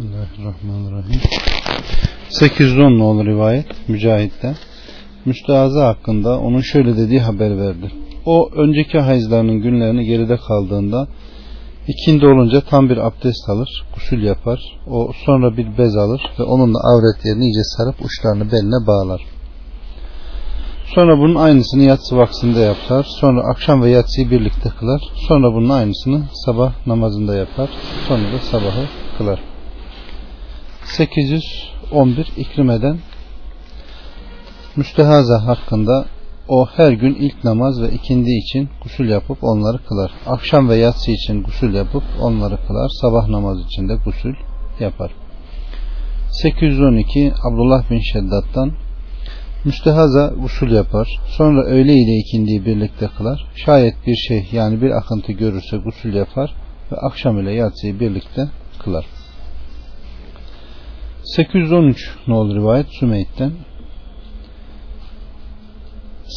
Bismillahirrahmanirrahim. 810 nolu rivayet Mücahit'ten. Müstehaza hakkında onun şöyle dediği haber verdi. O önceki hayızlarının günlerini geride kaldığında ikindi olunca tam bir abdest alır, gusül yapar. O sonra bir bez alır ve onunla avretlerini iyice sarıp uçlarını beline bağlar. Sonra bunun aynısını yatsı vaksinde yapar. Sonra akşam ve yatsıyı birlikte kılar. Sonra bunun aynısını sabah namazında yapar. Sonra da sabahı kılar. 811 İkrime'den müstehaza hakkında o her gün ilk namaz ve ikindi için gusül yapıp onları kılar. Akşam ve yatsı için gusül yapıp onları kılar. Sabah namazı için de gusül yapar. 812 Abdullah bin Şeddat'tan Müstehaza usul yapar. Sonra öğle ile ikindiyi birlikte kılar. Şayet bir şey yani bir akıntı görürse gusül yapar ve akşam ile yatsıyı birlikte kılar. 813 nol rivayet Sümeyd'den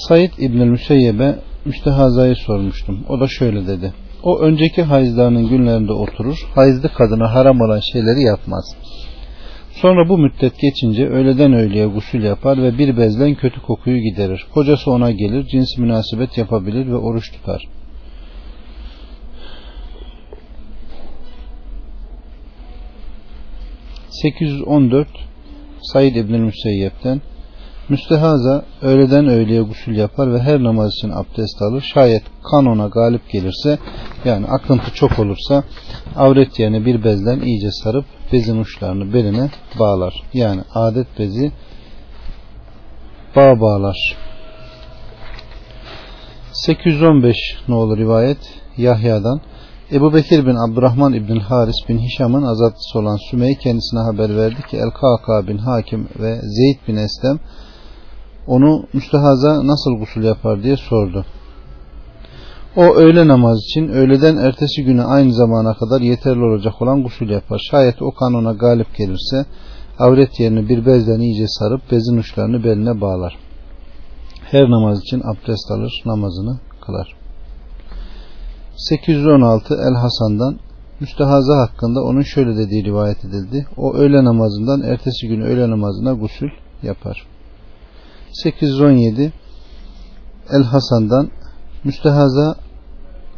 Said İbnül Müseyyeb'e müstehazayı sormuştum. O da şöyle dedi. O önceki hayızlarının günlerinde oturur. Hayızlı kadına haram olan şeyleri yapmaz. Sonra bu müddet geçince öğleden öğleye gusül yapar ve bir bezlen kötü kokuyu giderir. Kocası ona gelir, cins münasebet yapabilir ve oruç tutar. ...814 Said İbn Müseyyep'ten Müstehaza öğleden öğleye gusül yapar ve her namaz için abdest alır. Şayet kan ona galip gelirse yani akıntı çok olursa avret yerine bir bezden iyice sarıp bezin uçlarını beline bağlar. Yani adet bezi bağ bağlar. 815 ne olur rivayet Yahya'dan Ebu Bekir bin Abdurrahman İbn Haris bin Hişam'ın azatlısı olan Sümey kendisine haber verdi ki El-Kaka bin Hakim ve Zeyd bin Eslem onu müstehaza nasıl gusül yapar diye sordu. O öğle namaz için öğleden ertesi güne aynı zamana kadar yeterli olacak olan gusül yapar. Şayet o kanuna galip gelirse avret yerini bir bezden iyice sarıp bezin uçlarını beline bağlar. Her namaz için abdest alır, namazını kılar. 816 El Hasan'dan müstehaza hakkında onun şöyle dediği rivayet edildi. O öğle namazından ertesi gün öğle namazına gusül yapar. 817 El Hasan'dan müstehaza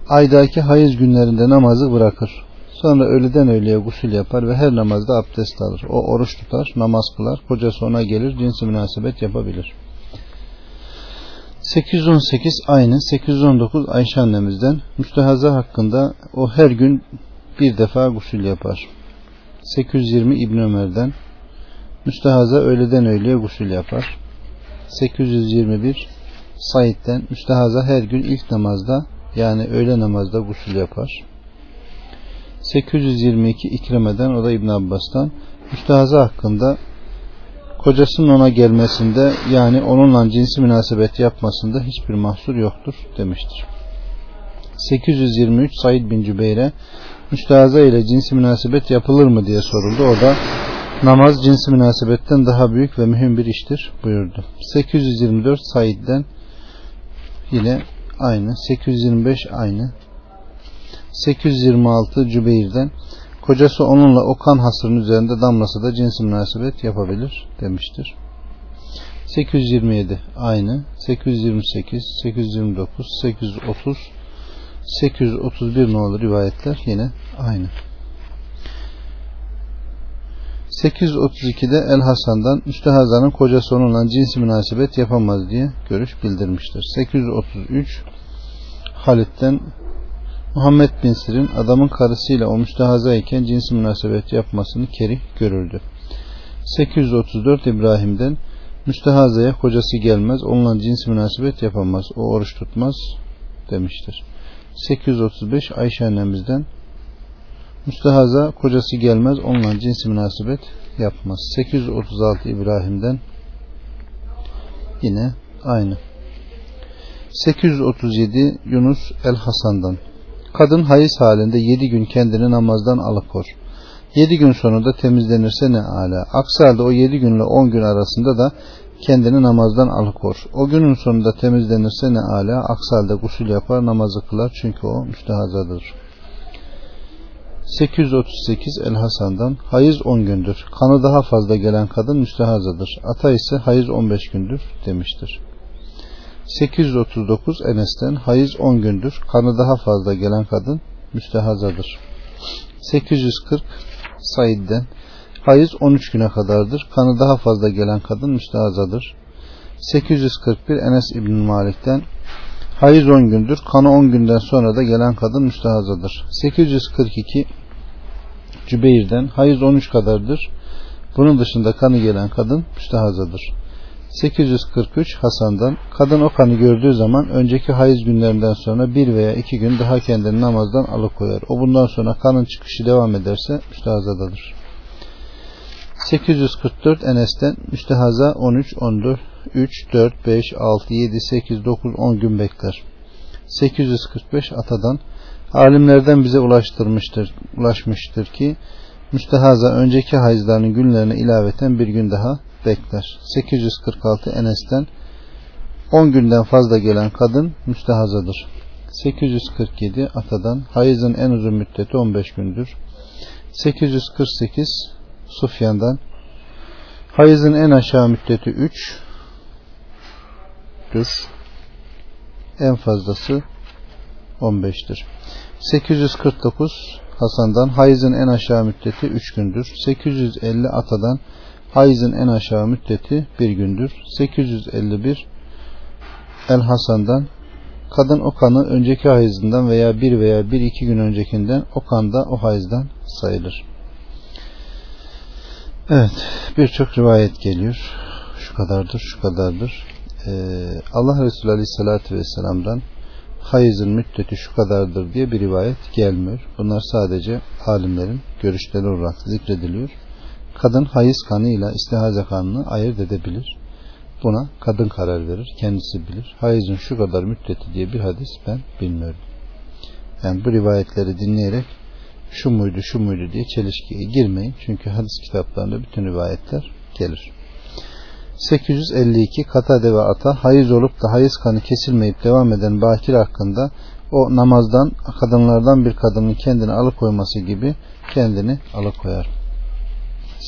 aydaki hayız günlerinde namazı bırakır. Sonra öğleden öğleye gusül yapar ve her namazda abdest alır. O oruç tutar, namaz kılar. Kocası ona gelir, cinsi münasebet yapabilir. 818 aynı. 819 Ayşe annemizden müstehaza hakkında o her gün bir defa gusül yapar. 820 İbn Ömer'den müstehaza öğleden öğleye gusül yapar. 821 Said'den müstehaza her gün ilk namazda yani öğle namazda gusül yapar. 822 İkreme'den o da İbn Abbas'tan müstehaza hakkında kocasının ona gelmesinde yani onunla cinsi münasebet yapmasında hiçbir mahsur yoktur demiştir. 823 Said bin Cübeyre müstehaza ile cinsi münasebet yapılır mı diye soruldu. O da namaz cinsi münasebetten daha büyük ve mühim bir iştir buyurdu. 824 Said'den yine aynı. 825 aynı. 826 Cübeyr'den kocası onunla o kan hasırının üzerinde damlasa da cinsi münasebet yapabilir demiştir. 827 aynı. 828, 829, 830, 831 ne olur rivayetler yine aynı. 832'de El Hasan'dan müstehazanın kocası onunla cinsi münasebet yapamaz diye görüş bildirmiştir. 833 Halit'ten Muhammed bin Sir'in adamın karısıyla o müstehaza iken cinsi münasebet yapmasını kerih görürdü. 834 İbrahim'den müstehazaya kocası gelmez, onunla cinsi münasebet yapamaz, o oruç tutmaz demiştir. 835 Ayşe annemizden Müstehaza kocası gelmez onunla cinsi münasebet yapmaz. 836 İbrahim'den yine aynı. 837 Yunus El Hasan'dan Kadın hayız halinde 7 gün kendini namazdan alıkor. 7 gün sonunda temizlenirse ne ala. Aksi halde o 7 günle 10 gün arasında da kendini namazdan alıkor. O günün sonunda temizlenirse ne ala. Aksi halde gusül yapar namazı kılar çünkü o müstehazadır. 838 El Hasan'dan hayız 10 gündür. Kanı daha fazla gelen kadın müstehazadır. Ata ise hayız 15 gündür demiştir. 839 Enes'ten hayız 10 gündür. Kanı daha fazla gelen kadın müstehazadır. 840 Said'den hayız 13 güne kadardır. Kanı daha fazla gelen kadın müstehazadır. 841 Enes İbn Malik'ten hayız 10 gündür. Kanı 10 günden sonra da gelen kadın müstehazadır. 842 Cübeyr'den hayız 13 kadardır. Bunun dışında kanı gelen kadın müstehazadır. 843 Hasan'dan kadın o kanı gördüğü zaman önceki hayız günlerinden sonra bir veya iki gün daha kendini namazdan alıkoyar. O bundan sonra kanın çıkışı devam ederse müstehazadadır. 844 Enes'ten müstehaza 13, 14, 3, 4, 5, 6, 7, 8, 9, 10 gün bekler. 845 Atadan alimlerden bize ulaştırmıştır, ulaşmıştır ki müstehaza önceki hayızlarının günlerine ilaveten bir gün daha bekler. 846 Enes'ten 10 günden fazla gelen kadın müstehazadır. 847 Atadan hayızın en uzun müddeti 15 gündür. 848 Sufyan'dan hayızın en aşağı müddeti 3 dür. En fazlası 15'tir. 849 Hasan'dan hayızın en aşağı müddeti 3 gündür. 850 Atadan hayızın en aşağı müddeti 1 gündür. 851 El Hasan'dan kadın o kanı önceki hayızından veya bir veya bir iki gün öncekinden o kanda o hayızdan sayılır. Evet birçok rivayet geliyor. Şu kadardır şu kadardır. Ee, Allah Resulü Aleyhisselatü Vesselam'dan hayızın müddeti şu kadardır diye bir rivayet gelmiyor. Bunlar sadece alimlerin görüşleri olarak zikrediliyor. Kadın hayız kanıyla istihaze kanını ayırt edebilir. Buna kadın karar verir. Kendisi bilir. Hayızın şu kadar müddeti diye bir hadis ben bilmiyorum. Yani bu rivayetleri dinleyerek şu muydu şu muydu diye çelişkiye girmeyin. Çünkü hadis kitaplarında bütün rivayetler gelir. 852 Katade ve Ata hayız olup da hayız kanı kesilmeyip devam eden bakir hakkında o namazdan kadınlardan bir kadının kendini alıkoyması gibi kendini alıkoyar.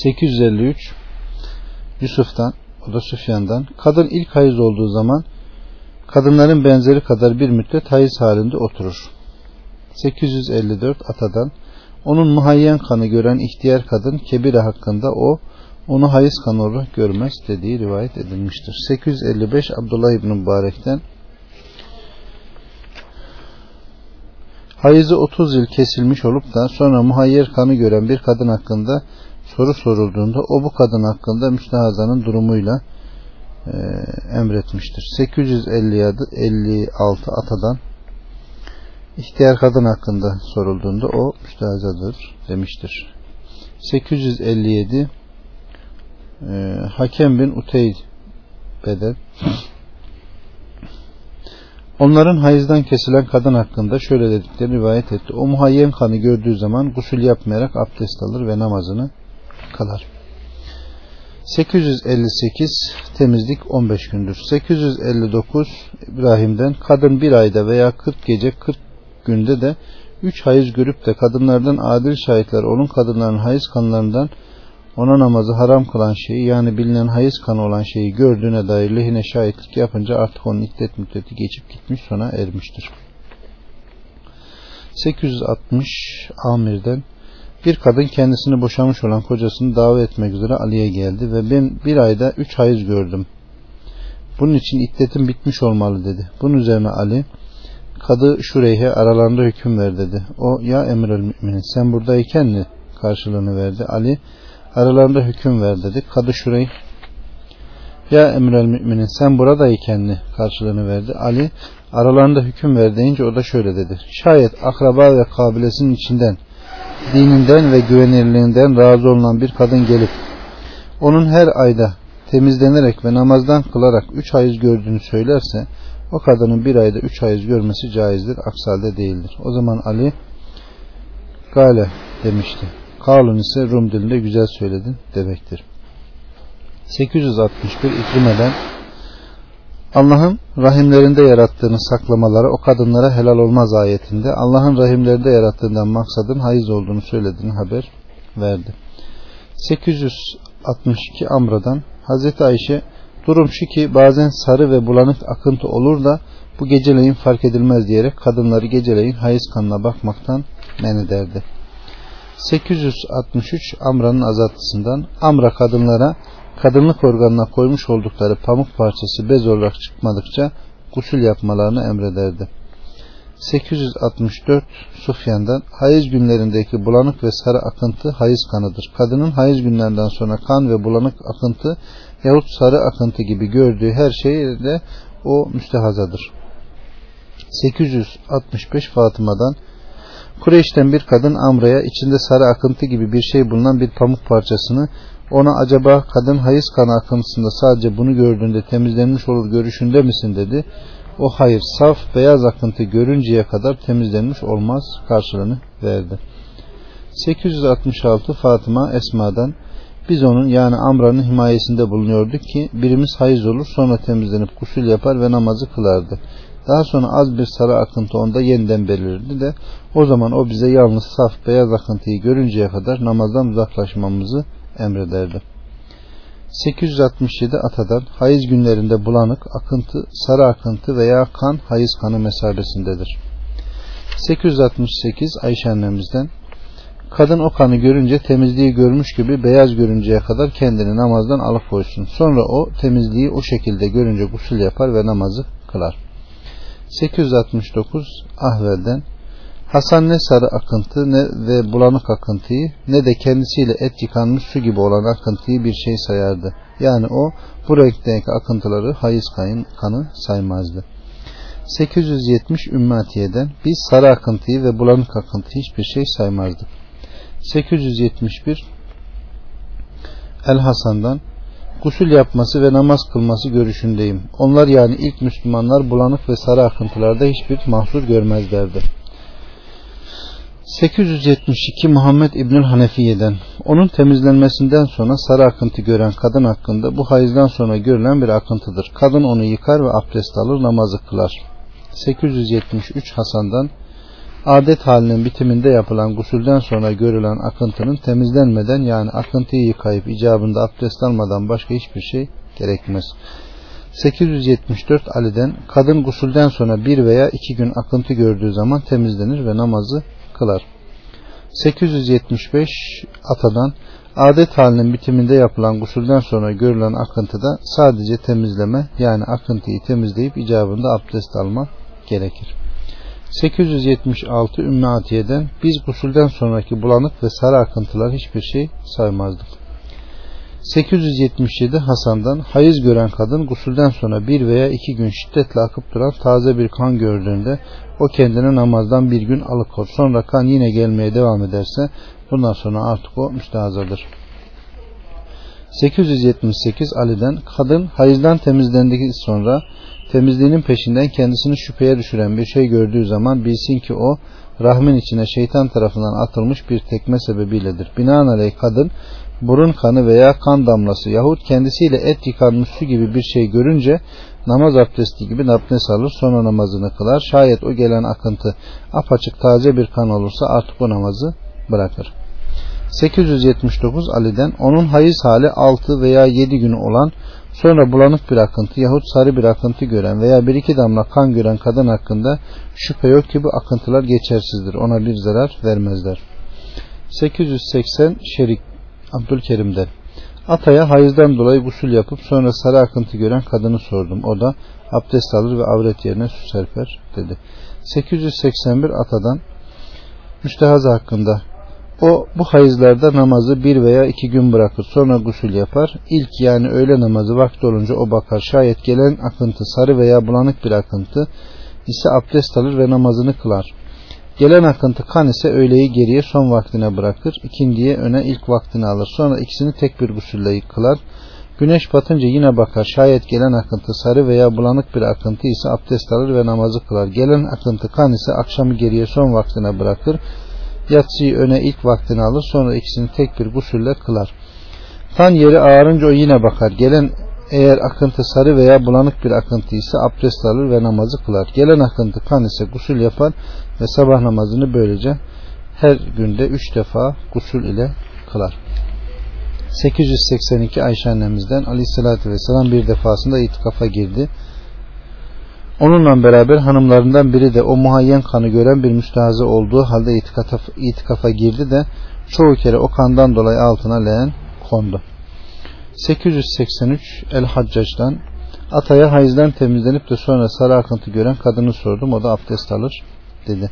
853 Yusuf'tan o da Süfyan'dan kadın ilk hayız olduğu zaman kadınların benzeri kadar bir müddet hayız halinde oturur. 854 Atadan onun muhayyen kanı gören ihtiyar kadın kebire hakkında o onu hayız kanı olarak görmez dediği rivayet edilmiştir. 855 Abdullah İbn Mübarek'ten hayızı 30 yıl kesilmiş olup da sonra muhayyer kanı gören bir kadın hakkında soru sorulduğunda o bu kadın hakkında müstehazanın durumuyla e, emretmiştir. 856 Atadan ihtiyar kadın hakkında sorulduğunda o müstehazadır demiştir. 857 e, Hakem bin Utey Bedel Onların hayızdan kesilen kadın hakkında şöyle dediklerini rivayet etti. O muhayyen kanı gördüğü zaman gusül yapmayarak abdest alır ve namazını kılar. 858 temizlik 15 gündür. 859 İbrahim'den kadın bir ayda veya 40 gece 40 günde de 3 hayız görüp de kadınlardan adil şahitler onun kadınların hayız kanlarından ona namazı haram kılan şeyi yani bilinen hayız kanı olan şeyi gördüğüne dair lehine şahitlik yapınca artık onun iddet müddeti geçip gitmiş sona ermiştir. 860 Amir'den bir kadın kendisini boşamış olan kocasını davet etmek üzere Ali'ye geldi ve ben bir ayda üç hayız gördüm. Bunun için iddetim bitmiş olmalı dedi. Bunun üzerine Ali Kadı Şureyhe aralarında hüküm ver dedi. O ya emir el müminin sen buradayken mi karşılığını verdi. Ali aralarında hüküm ver dedi. Kadı Şureyh ya emrel müminin sen buradayken mi karşılığını verdi. Ali aralarında hüküm ver deyince o da şöyle dedi. Şayet akraba ve kabilesinin içinden dininden ve güvenirliğinden razı olunan bir kadın gelip onun her ayda temizlenerek ve namazdan kılarak üç hayız gördüğünü söylerse o kadının bir ayda üç hayız görmesi caizdir. Aksi halde değildir. O zaman Ali Gale demişti. Kavlun ise Rum dilinde güzel söyledin demektir. 861 İkrime'den Allah'ın rahimlerinde yarattığını saklamaları o kadınlara helal olmaz ayetinde Allah'ın rahimlerinde yarattığından maksadın hayız olduğunu söylediğini haber verdi. 862 Amra'dan Hazreti Ayşe durum şu ki bazen sarı ve bulanık akıntı olur da bu geceleyin fark edilmez diyerek kadınları geceleyin hayız kanına bakmaktan men ederdi. 863 Amra'nın azaltısından Amra kadınlara kadınlık organına koymuş oldukları pamuk parçası bez olarak çıkmadıkça gusül yapmalarını emrederdi. 864 Sufyan'dan hayız günlerindeki bulanık ve sarı akıntı hayız kanıdır. Kadının hayız günlerinden sonra kan ve bulanık akıntı yahut sarı akıntı gibi gördüğü her şeyde o müstehazadır. 865 Fatıma'dan Kureyş'ten bir kadın Amra'ya içinde sarı akıntı gibi bir şey bulunan bir pamuk parçasını ona acaba kadın hayız kanı akıntısında sadece bunu gördüğünde temizlenmiş olur görüşünde misin dedi. O hayır saf beyaz akıntı görünceye kadar temizlenmiş olmaz karşılığını verdi. 866 Fatıma Esma'dan biz onun yani Amra'nın himayesinde bulunuyorduk ki birimiz hayız olur sonra temizlenip gusül yapar ve namazı kılardı. Daha sonra az bir sarı akıntı onda yeniden belirirdi de o zaman o bize yalnız saf beyaz akıntıyı görünceye kadar namazdan uzaklaşmamızı emrederdi. 867 Atadan hayız günlerinde bulanık, akıntı, sarı akıntı veya kan hayız kanı mesabesindedir. 868 Ayşe annemizden Kadın o kanı görünce temizliği görmüş gibi beyaz görünceye kadar kendini namazdan alıkoysun. Sonra o temizliği o şekilde görünce gusül yapar ve namazı kılar. 869 Ahvel'den Hasan ne sarı akıntı ne ve bulanık akıntıyı ne de kendisiyle et yıkanmış su gibi olan akıntıyı bir şey sayardı. Yani o bu renkteki akıntıları hayız kayın, kanı saymazdı. 870 Ümmatiye'den biz sarı akıntıyı ve bulanık akıntıyı hiçbir şey saymazdık. 871 El Hasan'dan gusül yapması ve namaz kılması görüşündeyim. Onlar yani ilk Müslümanlar bulanık ve sarı akıntılarda hiçbir mahsur görmezlerdi. 872 Muhammed İbnül Hanefiye'den onun temizlenmesinden sonra sarı akıntı gören kadın hakkında bu hayızdan sonra görülen bir akıntıdır. Kadın onu yıkar ve abdest alır namazı kılar. 873 Hasan'dan adet halinin bitiminde yapılan gusülden sonra görülen akıntının temizlenmeden yani akıntıyı yıkayıp icabında abdest almadan başka hiçbir şey gerekmez. 874 Ali'den kadın gusülden sonra bir veya iki gün akıntı gördüğü zaman temizlenir ve namazı kılar. 875 Atadan adet halinin bitiminde yapılan gusülden sonra görülen akıntıda sadece temizleme yani akıntıyı temizleyip icabında abdest alma gerekir. 876 Ümmü Atiye'den biz gusülden sonraki bulanık ve sarı akıntılar hiçbir şey saymazdık. 877 Hasan'dan hayız gören kadın gusülden sonra bir veya iki gün şiddetle akıp duran taze bir kan gördüğünde o kendini namazdan bir gün alıkor. Sonra kan yine gelmeye devam ederse bundan sonra artık o müstehazadır. 878 Ali'den kadın hayızdan temizlendikten sonra temizliğinin peşinden kendisini şüpheye düşüren bir şey gördüğü zaman bilsin ki o rahmin içine şeytan tarafından atılmış bir tekme sebebiyledir. Binaenaleyh kadın burun kanı veya kan damlası yahut kendisiyle et yıkanmış su gibi bir şey görünce namaz abdesti gibi abdest alır sonra namazını kılar. Şayet o gelen akıntı apaçık taze bir kan olursa artık o namazı bırakır. 879 Ali'den onun hayız hali 6 veya 7 gün olan sonra bulanık bir akıntı yahut sarı bir akıntı gören veya bir iki damla kan gören kadın hakkında şüphe yok ki bu akıntılar geçersizdir. Ona bir zarar vermezler. 880 Şerik Abdülkerim'den Ataya hayızdan dolayı gusül yapıp sonra sarı akıntı gören kadını sordum. O da abdest alır ve avret yerine su serper dedi. 881 Atadan müstehaza hakkında o bu hayızlarda namazı bir veya iki gün bırakır sonra gusül yapar. İlk yani öğle namazı vakti olunca o bakar. Şayet gelen akıntı sarı veya bulanık bir akıntı ise abdest alır ve namazını kılar. Gelen akıntı kan ise öğleyi geriye son vaktine bırakır. ikindiye öne ilk vaktini alır. Sonra ikisini tek bir gusülle kılar. Güneş batınca yine bakar. Şayet gelen akıntı sarı veya bulanık bir akıntı ise abdest alır ve namazı kılar. Gelen akıntı kan ise akşamı geriye son vaktine bırakır. Yatsıyı öne ilk vaktini alır. Sonra ikisini tek bir gusülle kılar. Tan yeri ağarınca o yine bakar. Gelen Eğer akıntı sarı veya bulanık bir akıntı ise abdest alır ve namazı kılar. Gelen akıntı kan ise gusül yapar ve sabah namazını böylece her günde üç defa gusül ile kılar. 882 Ayşe annemizden Aleyhisselatü Vesselam bir defasında itikafa girdi. Onunla beraber hanımlarından biri de o muhayyen kanı gören bir müstehazı olduğu halde itikafa, itikafa girdi de çoğu kere o kandan dolayı altına leğen kondu. 883 El Haccac'dan Ataya hayızdan temizlenip de sonra sarı akıntı gören kadını sordum. O da abdest alır dedi.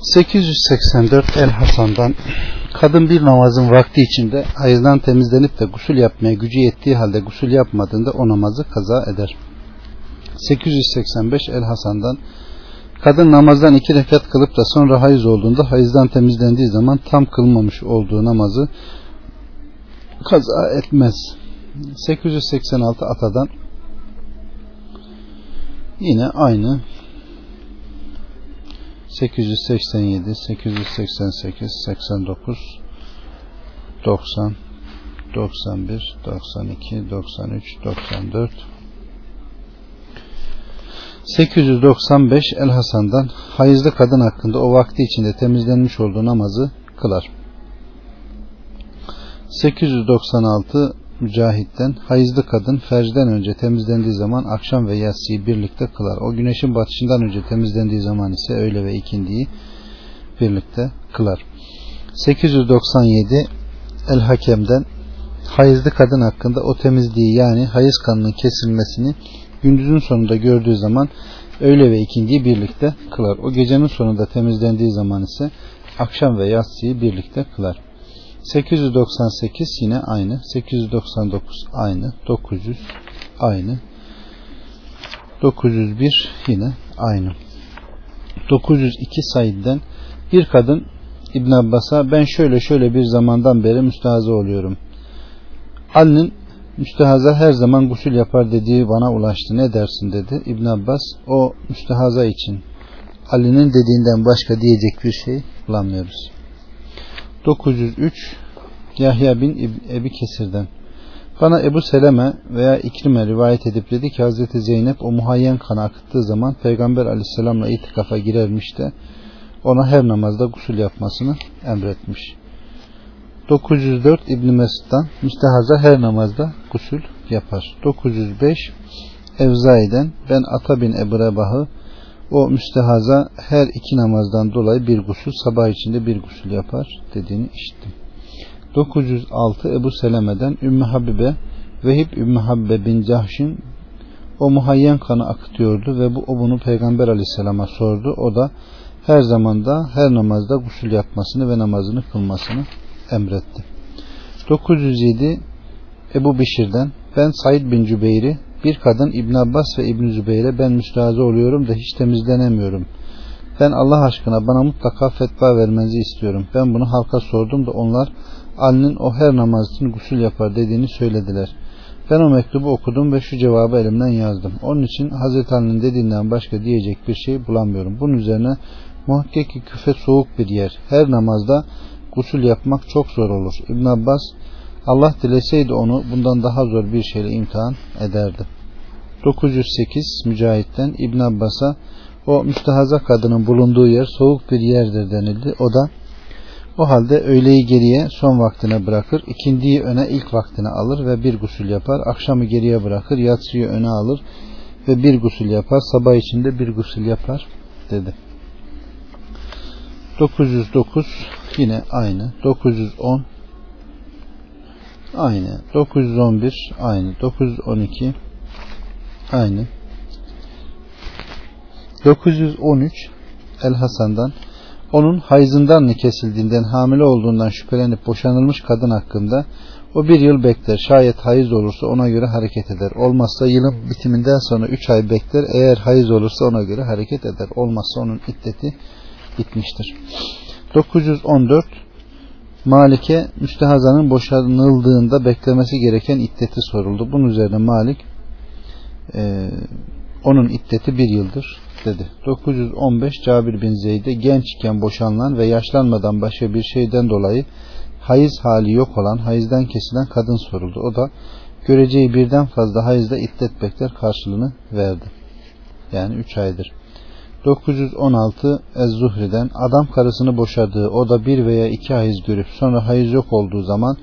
884 El Hasan'dan kadın bir namazın vakti içinde hayızdan temizlenip de gusül yapmaya gücü yettiği halde gusül yapmadığında o namazı kaza eder. 885 El Hasan'dan kadın namazdan iki rekat kılıp da sonra hayız olduğunda hayızdan temizlendiği zaman tam kılmamış olduğu namazı kaza etmez. 886 Atadan yine aynı 887, 888, 89, 90, 91, 92, 93, 94, 895 El Hasan'dan hayızlı kadın hakkında o vakti içinde temizlenmiş olduğu namazı kılar. 896 Mücahit'ten hayızlı kadın fercden önce temizlendiği zaman akşam ve yatsıyı birlikte kılar. O güneşin batışından önce temizlendiği zaman ise öğle ve ikindiyi birlikte kılar. 897 El Hakem'den hayızlı kadın hakkında o temizliği yani hayız kanının kesilmesini gündüzün sonunda gördüğü zaman öğle ve ikindiyi birlikte kılar. O gecenin sonunda temizlendiği zaman ise akşam ve yatsıyı birlikte kılar. 898 yine aynı. 899 aynı. 900 aynı. 901 yine aynı. 902 Said'den bir kadın İbn Abbas'a ben şöyle şöyle bir zamandan beri müstehazı oluyorum. Ali'nin müstehaza her zaman gusül yapar dediği bana ulaştı. Ne dersin dedi. İbn Abbas o müstehaza için Ali'nin dediğinden başka diyecek bir şey bulamıyoruz. 903 Yahya bin Ebi Kesir'den bana Ebu Seleme veya İkrime rivayet edip dedi ki Hazreti Zeynep o muhayyen kanı akıttığı zaman Peygamber aleyhisselamla itikafa girermiş de ona her namazda gusül yapmasını emretmiş. 904 İbn Mesud'dan müstehaza her namazda gusül yapar. 905 Evzai'den ben Ata bin Ebu Rebah'ı o müstehaza her iki namazdan dolayı bir gusül sabah içinde bir gusül yapar dediğini işittim. 906 Ebu Seleme'den Ümmü Habibe Vehib Ümmü Habibe bin Cahşin o muhayyen kanı akıtıyordu ve bu o bunu Peygamber Aleyhisselam'a sordu. O da her zamanda her namazda gusül yapmasını ve namazını kılmasını emretti. 907 Ebu Bişir'den ben Said bin Cübeyr'i bir kadın İbn Abbas ve İbn Zübeyir'e ben müstahze oluyorum da hiç temizlenemiyorum. Ben Allah aşkına bana mutlaka fetva vermenizi istiyorum. Ben bunu halka sordum da onlar Ali'nin o her namaz için gusül yapar dediğini söylediler. Ben o mektubu okudum ve şu cevabı elimden yazdım. Onun için Hazreti Ali'nin dediğinden başka diyecek bir şey bulamıyorum. Bunun üzerine muhakkak ki küfe soğuk bir yer. Her namazda gusül yapmak çok zor olur. İbn Abbas Allah dileseydi onu bundan daha zor bir şeyle imtihan ederdi. 908 Mücahit'ten İbn Abbas'a o müstehaza kadının bulunduğu yer soğuk bir yerdir denildi. O da o halde öğleyi geriye son vaktine bırakır, ikindiyi öne ilk vaktine alır ve bir gusül yapar. Akşamı geriye bırakır, yatsıyı öne alır ve bir gusül yapar. Sabah içinde bir gusül yapar dedi. 909 yine aynı. 910 aynı. 911 aynı. 912 aynı. 913 El Hasan'dan onun hayzından mı kesildiğinden hamile olduğundan şüphelenip boşanılmış kadın hakkında o bir yıl bekler. Şayet hayız olursa ona göre hareket eder. Olmazsa yılın bitiminden sonra üç ay bekler. Eğer hayız olursa ona göre hareket eder. Olmazsa onun iddeti bitmiştir. 914 Malik'e müstehazanın boşanıldığında beklemesi gereken iddeti soruldu. Bunun üzerine Malik e, onun iddeti bir yıldır dedi. 915 Cabir bin Zeyd'e gençken boşanılan ve yaşlanmadan başka bir şeyden dolayı hayız hali yok olan hayızdan kesilen kadın soruldu. O da göreceği birden fazla hayızda iddet bekler karşılığını verdi. Yani 3 aydır. 916 Ez-Zuhri'den adam karısını boşadığı o da bir veya iki hayız görüp sonra hayız yok olduğu zaman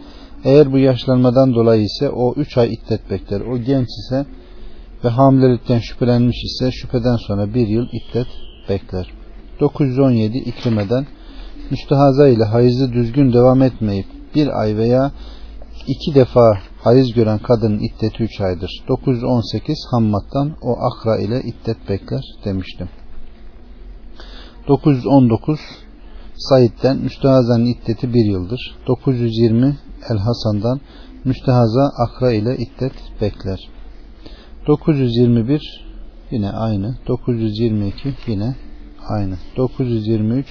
eğer bu yaşlanmadan dolayı ise o 3 ay iddet bekler. O genç ise ve hamilelikten şüphelenmiş ise şüpheden sonra bir yıl iddet bekler. 917 İkrime'den müstehaza ile hayızı düzgün devam etmeyip bir ay veya iki defa hayız gören kadının iddeti 3 aydır. 918 Hammad'dan o akra ile iddet bekler demiştim. 919 Said'den müstehazanın iddeti bir yıldır. 920 El Hasan'dan müstehaza akra ile iddet bekler. 921 yine aynı. 922 yine aynı. 923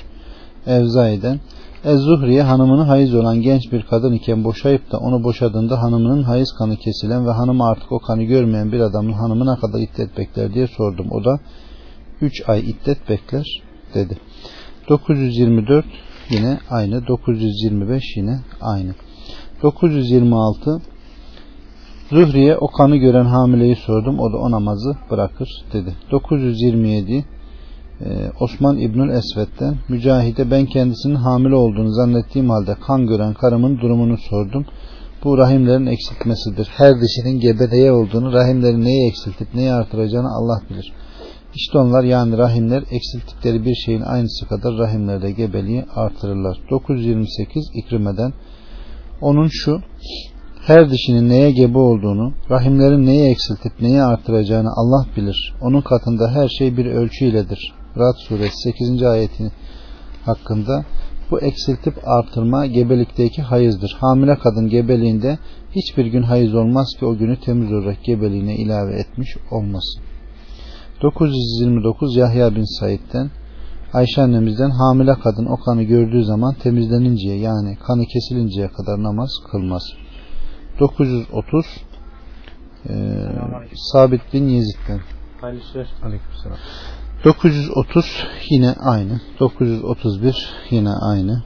Evzai'den Ez-Zuhriye hanımını hayız olan genç bir kadın iken boşayıp da onu boşadığında hanımının hayız kanı kesilen ve hanımı artık o kanı görmeyen bir adamın hanımına kadar iddet bekler diye sordum. O da 3 ay iddet bekler dedi. 924 yine aynı. 925 yine aynı. 926 Zühriye o kanı gören hamileyi sordum. O da o namazı bırakır dedi. 927 ee, Osman İbnül Esved'den Mücahide ben kendisinin hamile olduğunu zannettiğim halde kan gören karımın durumunu sordum. Bu rahimlerin eksiltmesidir. Her dişinin gebedeye olduğunu, rahimleri neyi eksiltip neyi artıracağını Allah bilir. İşte onlar yani rahimler eksilttikleri bir şeyin aynısı kadar rahimlerde gebeliği artırırlar. 928 İkrime'den onun şu her dişinin neye gebe olduğunu, rahimlerin neyi eksiltip neyi artıracağını Allah bilir. Onun katında her şey bir ölçü iledir. Rad suresi 8. ayeti hakkında bu eksiltip artırma gebelikteki hayızdır. Hamile kadın gebeliğinde hiçbir gün hayız olmaz ki o günü temiz olarak gebeliğine ilave etmiş olmasın. 929 Yahya bin Said'den Ayşe annemizden hamile kadın o kanı gördüğü zaman temizleninceye yani kanı kesilinceye kadar namaz kılmaz. 930 e, Sabit bin Yezid'den Aleykümselam. 930 yine aynı. 931 yine aynı.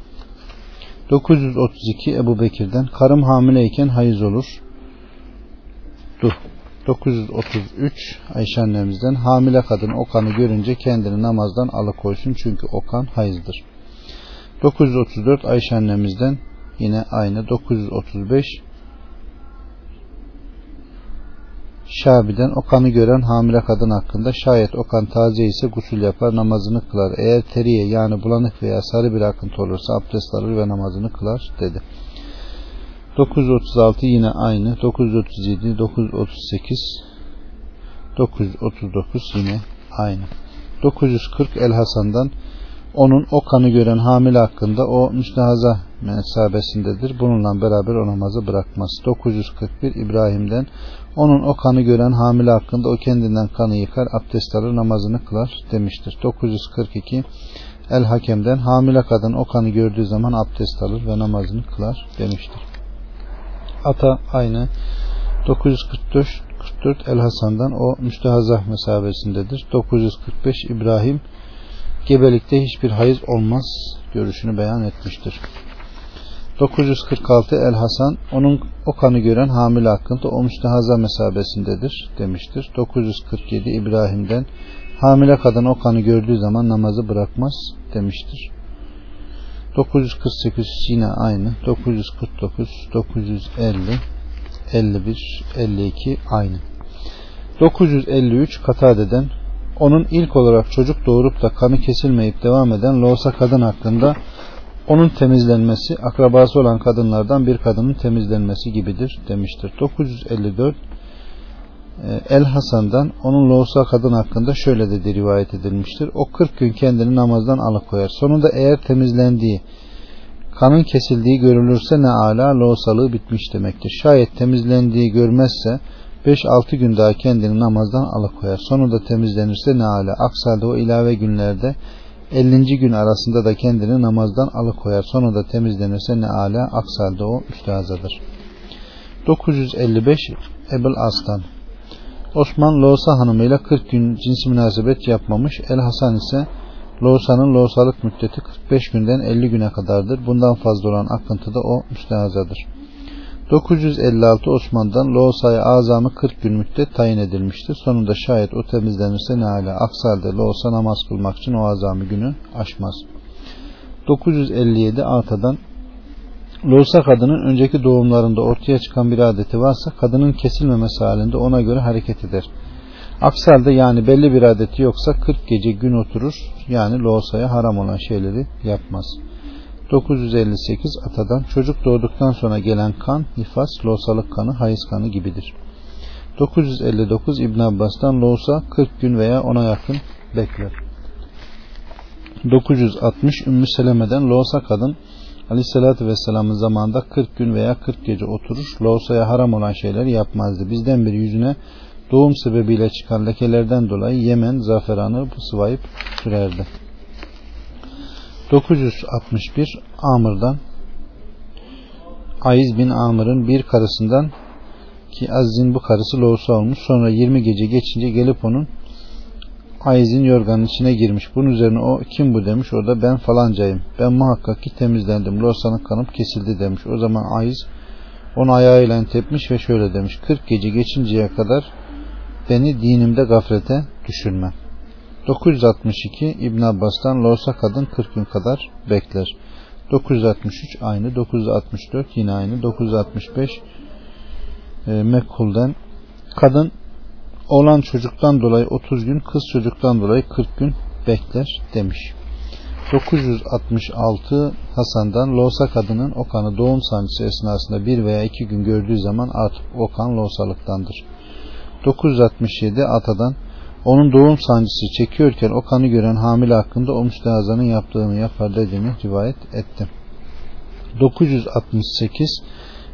932 Ebu Bekir'den karım hamileyken hayız olur. Dur. 933 Ayşe annemizden hamile kadın o kanı görünce kendini namazdan alıkoysun çünkü o kan hayızdır. 934 Ayşe annemizden yine aynı 935 Şabi'den o kanı gören hamile kadın hakkında şayet o kan taze ise gusül yapar namazını kılar. Eğer teriye yani bulanık veya sarı bir akıntı olursa abdest alır ve namazını kılar dedi. 936 yine aynı. 937, 938, 939 yine aynı. 940 El Hasan'dan onun o kanı gören hamile hakkında o müstehaza mesabesindedir. Bununla beraber o namazı bırakmaz. 941 İbrahim'den onun o kanı gören hamile hakkında o kendinden kanı yıkar, abdest alır, namazını kılar demiştir. 942 El Hakem'den hamile kadın o kanı gördüğü zaman abdest alır ve namazını kılar demiştir. Ata aynı 944 44 El Hasan'dan o müstehazah mesabesindedir. 945 İbrahim gebelikte hiçbir hayız olmaz görüşünü beyan etmiştir. 946 El Hasan onun o kanı gören hamile hakkında o müstehaza mesabesindedir demiştir. 947 İbrahim'den hamile kadın o kanı gördüğü zaman namazı bırakmaz demiştir. 948 yine aynı. 949, 950, 51, 52 aynı. 953 Katade'den onun ilk olarak çocuk doğurup da kanı kesilmeyip devam eden loğusa kadın hakkında onun temizlenmesi akrabası olan kadınlardan bir kadının temizlenmesi gibidir demiştir. 954 e, El Hasan'dan onun loğusa kadın hakkında şöyle dedi rivayet edilmiştir. O 40 gün kendini namazdan alıkoyar. Sonunda eğer temizlendiği kanın kesildiği görülürse ne ala loğusalığı bitmiş demektir. Şayet temizlendiği görmezse 5-6 gün daha kendini namazdan alıkoyar. Sonunda temizlenirse ne ala. Aksi o ilave günlerde 50. gün arasında da kendini namazdan alıkoyar. Sonra da temizlenirse ne ala aksalda o müstehazadır. 955 Ebul Aslan Osman Loğusa hanımıyla 40 gün cins münasebet yapmamış. El Hasan ise Loğusanın loğusalık müddeti 45 günden 50 güne kadardır. Bundan fazla olan akıntı da o müstehazadır. 956 Osman'dan Loğusa'ya azamı 40 gün müddet tayin edilmiştir. Sonunda şayet o temizlenirse ne hala aksi halde Loğusa namaz kılmak için o azamı günü aşmaz. 957 Ata'dan Loğusa kadının önceki doğumlarında ortaya çıkan bir adeti varsa kadının kesilmemesi halinde ona göre hareket eder. Aksi halde yani belli bir adeti yoksa 40 gece gün oturur yani Loğusa'ya haram olan şeyleri yapmaz. 958 Atadan çocuk doğduktan sonra gelen kan nifas, loğusalık kanı, hayız kanı gibidir. 959 İbn Abbas'tan loğusa 40 gün veya ona yakın bekler. 960 Ümmü Seleme'den loğusa kadın Aleyhisselatü Vesselam'ın zamanında 40 gün veya 40 gece oturur. Loğusaya haram olan şeyleri yapmazdı. Bizden bir yüzüne doğum sebebiyle çıkan lekelerden dolayı Yemen zaferanı sıvayıp sürerdi. 961 Amr'dan Aiz bin Amr'ın bir karısından ki Aziz'in bu karısı loğusa olmuş. Sonra 20 gece geçince gelip onun Aiz'in yorganın içine girmiş. Bunun üzerine o kim bu demiş. O da ben falancayım. Ben muhakkak ki temizlendim. Loğusanın kanıp kesildi demiş. O zaman Aiz onu ayağıyla tepmiş ve şöyle demiş. 40 gece geçinceye kadar beni dinimde gaflete düşürme. 962 İbn Abbas'tan Loğusa kadın 40 gün kadar bekler. 963 aynı. 964 yine aynı. 965 e, Mekkul'den kadın olan çocuktan dolayı 30 gün, kız çocuktan dolayı 40 gün bekler demiş. 966 Hasan'dan Loğusa kadının o kanı doğum sancısı esnasında bir veya iki gün gördüğü zaman artık o kan loğusalıktandır. 967 Ata'dan onun doğum sancısı çekiyorken o kanı gören hamile hakkında o müstehazanın yaptığını yapar dediğini rivayet etti. 968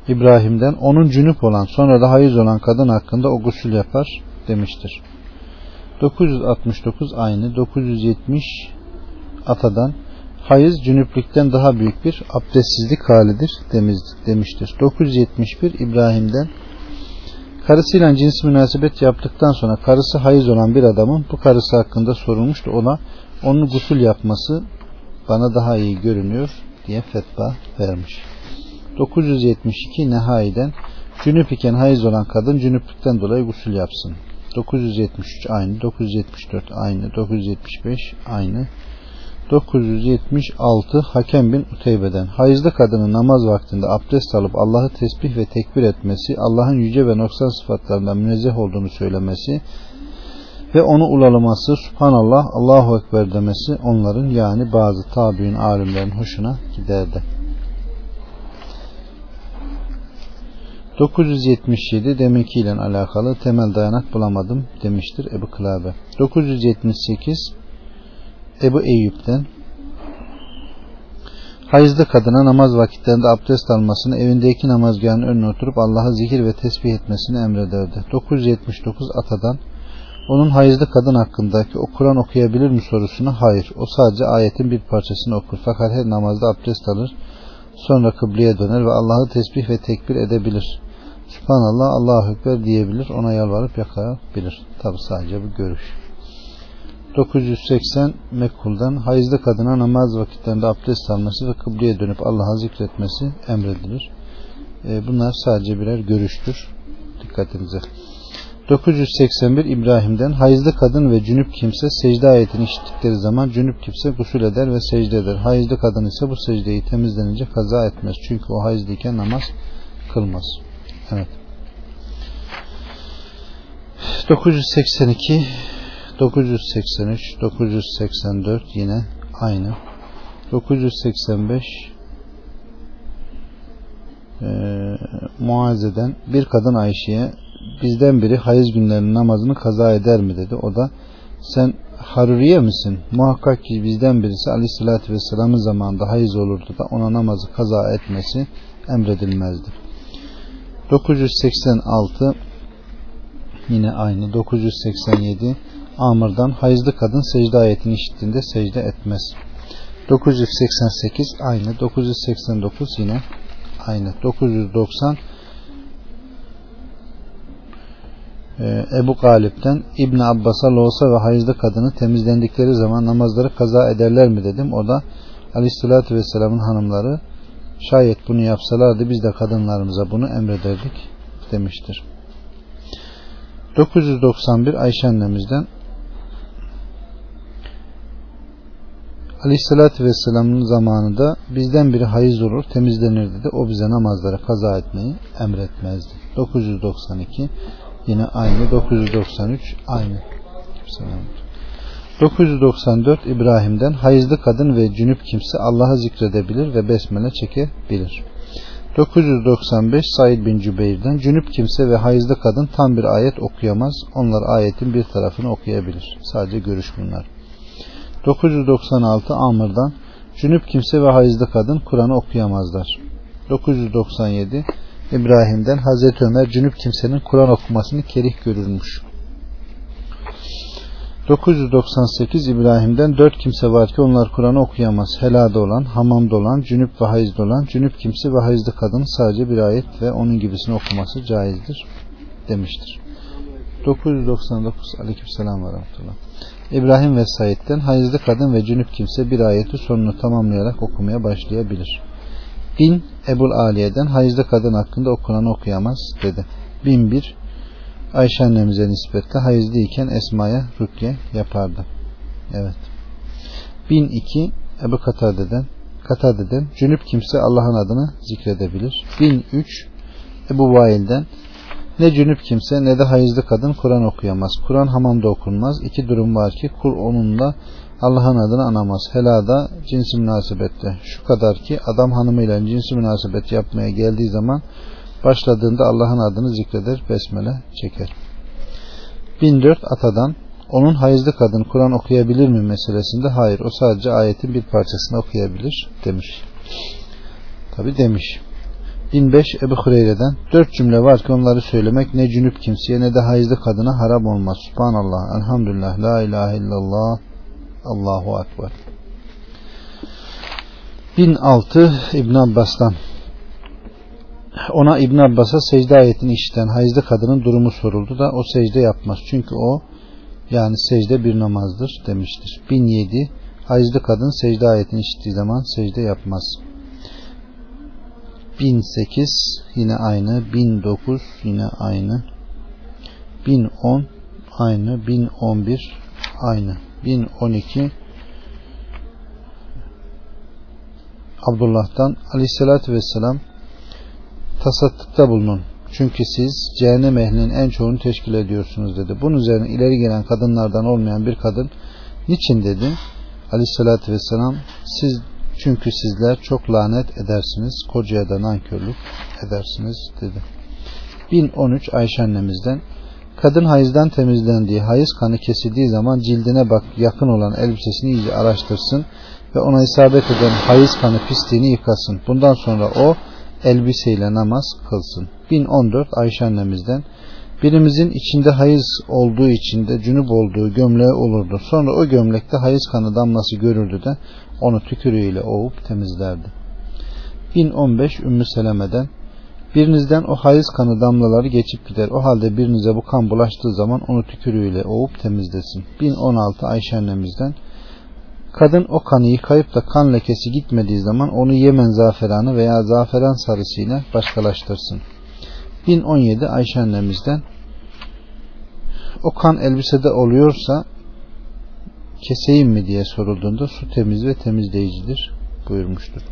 İbrahim'den onun cünüp olan sonra da hayız olan kadın hakkında o gusül yapar demiştir. 969 aynı 970 Atadan hayız cünüplükten daha büyük bir abdestsizlik halidir demiştir. 971 İbrahim'den Karısıyla cins münasebet yaptıktan sonra karısı hayız olan bir adamın bu karısı hakkında sorulmuştu. Ona onun gusül yapması bana daha iyi görünüyor diye fetva vermiş. 972 Nehai'den cünüp iken hayız olan kadın cünüplükten dolayı gusül yapsın. 973 aynı, 974 aynı, 975 aynı, 976 Hakem bin Uteybe'den hayızlı kadının namaz vaktinde abdest alıp Allah'ı tesbih ve tekbir etmesi, Allah'ın yüce ve noksan sıfatlarından münezzeh olduğunu söylemesi ve onu ulalaması, Subhanallah, Allahu Ekber demesi onların yani bazı tabi'in alimlerin hoşuna giderdi. 977 deminkiyle alakalı temel dayanak bulamadım demiştir Ebu Kılabe. 978 Ebu Eyyub'den Hayızlı kadına namaz vakitlerinde abdest almasını, evindeki namazgahın önüne oturup Allah'a zikir ve tesbih etmesini emrederdi. 979 Atadan onun hayızlı kadın hakkındaki o Kur'an okuyabilir mi sorusuna hayır. O sadece ayetin bir parçasını okur. Fakat her namazda abdest alır. Sonra kıbleye döner ve Allah'ı tesbih ve tekbir edebilir. Subhanallah, Allahu Ekber diyebilir. Ona yalvarıp yakabilir. Tabi sadece bu görüş. 980 Mekkul'dan hayızlı kadına namaz vakitlerinde abdest alması ve kıbleye dönüp Allah'a zikretmesi emredilir. E, bunlar sadece birer görüştür. Dikkatinize. 981 İbrahim'den hayızlı kadın ve cünüp kimse secde ayetini işittikleri zaman cünüp kimse gusül eder ve secde eder. Hayızlı kadın ise bu secdeyi temizlenince kaza etmez. Çünkü o hayızlıyken namaz kılmaz. Evet. 982 983 984 yine aynı 985 e, Muaze'den bir kadın Ayşe'ye bizden biri hayız günlerinin namazını kaza eder mi dedi. O da sen Haruriye misin? Muhakkak ki bizden birisi aleyhissalatü vesselamın zamanında hayız olurdu da ona namazı kaza etmesi emredilmezdi. 986 yine aynı 987 Amr'dan hayızlı kadın secde ayetini işittiğinde secde etmez. 988 aynı. 989 yine aynı. 990 Ee, Ebu Galip'ten İbn Abbas'a loğusa ve hayızlı kadını temizlendikleri zaman namazları kaza ederler mi dedim. O da Aleyhisselatü Vesselam'ın hanımları şayet bunu yapsalardı biz de kadınlarımıza bunu emrederdik demiştir. 991 Ayşe annemizden Aleyhisselatü Vesselam'ın zamanında bizden biri hayız olur temizlenir dedi. O bize namazları kaza etmeyi emretmezdi. 992 yine aynı 993 aynı. 994 İbrahim'den hayızlı kadın ve cünüp kimse Allah'ı zikredebilir ve besmele çekebilir. 995 Said bin Cübeyr'den cünüp kimse ve hayızlı kadın tam bir ayet okuyamaz. Onlar ayetin bir tarafını okuyabilir. Sadece görüş bunlar. 996 Amr'dan cünüp kimse ve hayızlı kadın Kur'an'ı okuyamazlar. 997 İbrahim'den Hazreti Ömer cünüp kimsenin Kur'an okumasını kerih görürmüş. 998 İbrahim'den dört kimse var ki onlar Kur'an'ı okuyamaz. Helada olan, hamamda olan, cünüp ve hayızda olan, cünüp kimse ve hayızlı kadın sadece bir ayet ve onun gibisini okuması caizdir demiştir. 999 Aleykümselam ve Rahmetullah. İbrahim ve Said'den hayızlı kadın ve cünüp kimse bir ayeti sonunu tamamlayarak okumaya başlayabilir. Bin Ebul Aliye'den hayızlı kadın hakkında okunan okuyamaz dedi. Bin bir Ayşe annemize nispetle hayızlıyken Esma'ya rükye yapardı. Evet. Bin iki Ebu Katade'den Katade'den cünüp kimse Allah'ın adını zikredebilir. Bin üç Ebu Vail'den ne cünüp kimse ne de hayızlı kadın Kur'an okuyamaz. Kur'an hamamda okunmaz. İki durum var ki kul onunla Allah'ın adını anamaz. Helada cinsi münasebette. Şu kadar ki adam hanımıyla cinsi münasebet yapmaya geldiği zaman başladığında Allah'ın adını zikreder, besmele çeker. 1004 Atadan onun hayızlı kadın Kur'an okuyabilir mi meselesinde hayır o sadece ayetin bir parçasını okuyabilir demiş. Tabi demiş. 1005 Ebu Hureyre'den dört cümle var ki onları söylemek ne cünüp kimseye ne de hayızlı kadına haram olmaz. Subhanallah, elhamdülillah, la ilahe illallah, Allahu Akbar. 1006 İbn Abbas'tan ona İbn Abbas'a secde ayetini işiten hayızlı kadının durumu soruldu da o secde yapmaz. Çünkü o yani secde bir namazdır demiştir. 1007 hayızlı kadın secde ayetini işittiği zaman secde yapmaz. 1008 yine aynı 1009 yine aynı 1010 aynı 1011 aynı 1012 Abdullah'tan aleyhissalatü vesselam tasattıkta bulunun. Çünkü siz cehennem ehlinin en çoğunu teşkil ediyorsunuz dedi. Bunun üzerine ileri gelen kadınlardan olmayan bir kadın niçin dedi? Aleyhissalatü vesselam siz çünkü sizler çok lanet edersiniz. Kocaya da nankörlük edersiniz dedi. 1013 Ayşe annemizden Kadın hayızdan temizlendiği, hayız kanı kesildiği zaman cildine bak yakın olan elbisesini iyice araştırsın ve ona isabet eden hayız kanı pisliğini yıkasın. Bundan sonra o elbiseyle namaz kılsın. 1014 Ayşe annemizden birimizin içinde hayız olduğu içinde cünüp olduğu gömleği olurdu. Sonra o gömlekte hayız kanı damlası görürdü de onu tükürüğüyle ovup temizlerdi. 1015 Ümmü Seleme'den birinizden o hayız kanı damlaları geçip gider. O halde birinize bu kan bulaştığı zaman onu tükürüğüyle ovup temizlesin. 1016 Ayşe annemizden Kadın o kanı yıkayıp da kan lekesi gitmediği zaman onu Yemen zaferanı veya zaferan sarısıyla başkalaştırsın. 1017 Ayşe annemizden o kan elbisede oluyorsa keseyim mi diye sorulduğunda su temiz ve temizleyicidir buyurmuştur.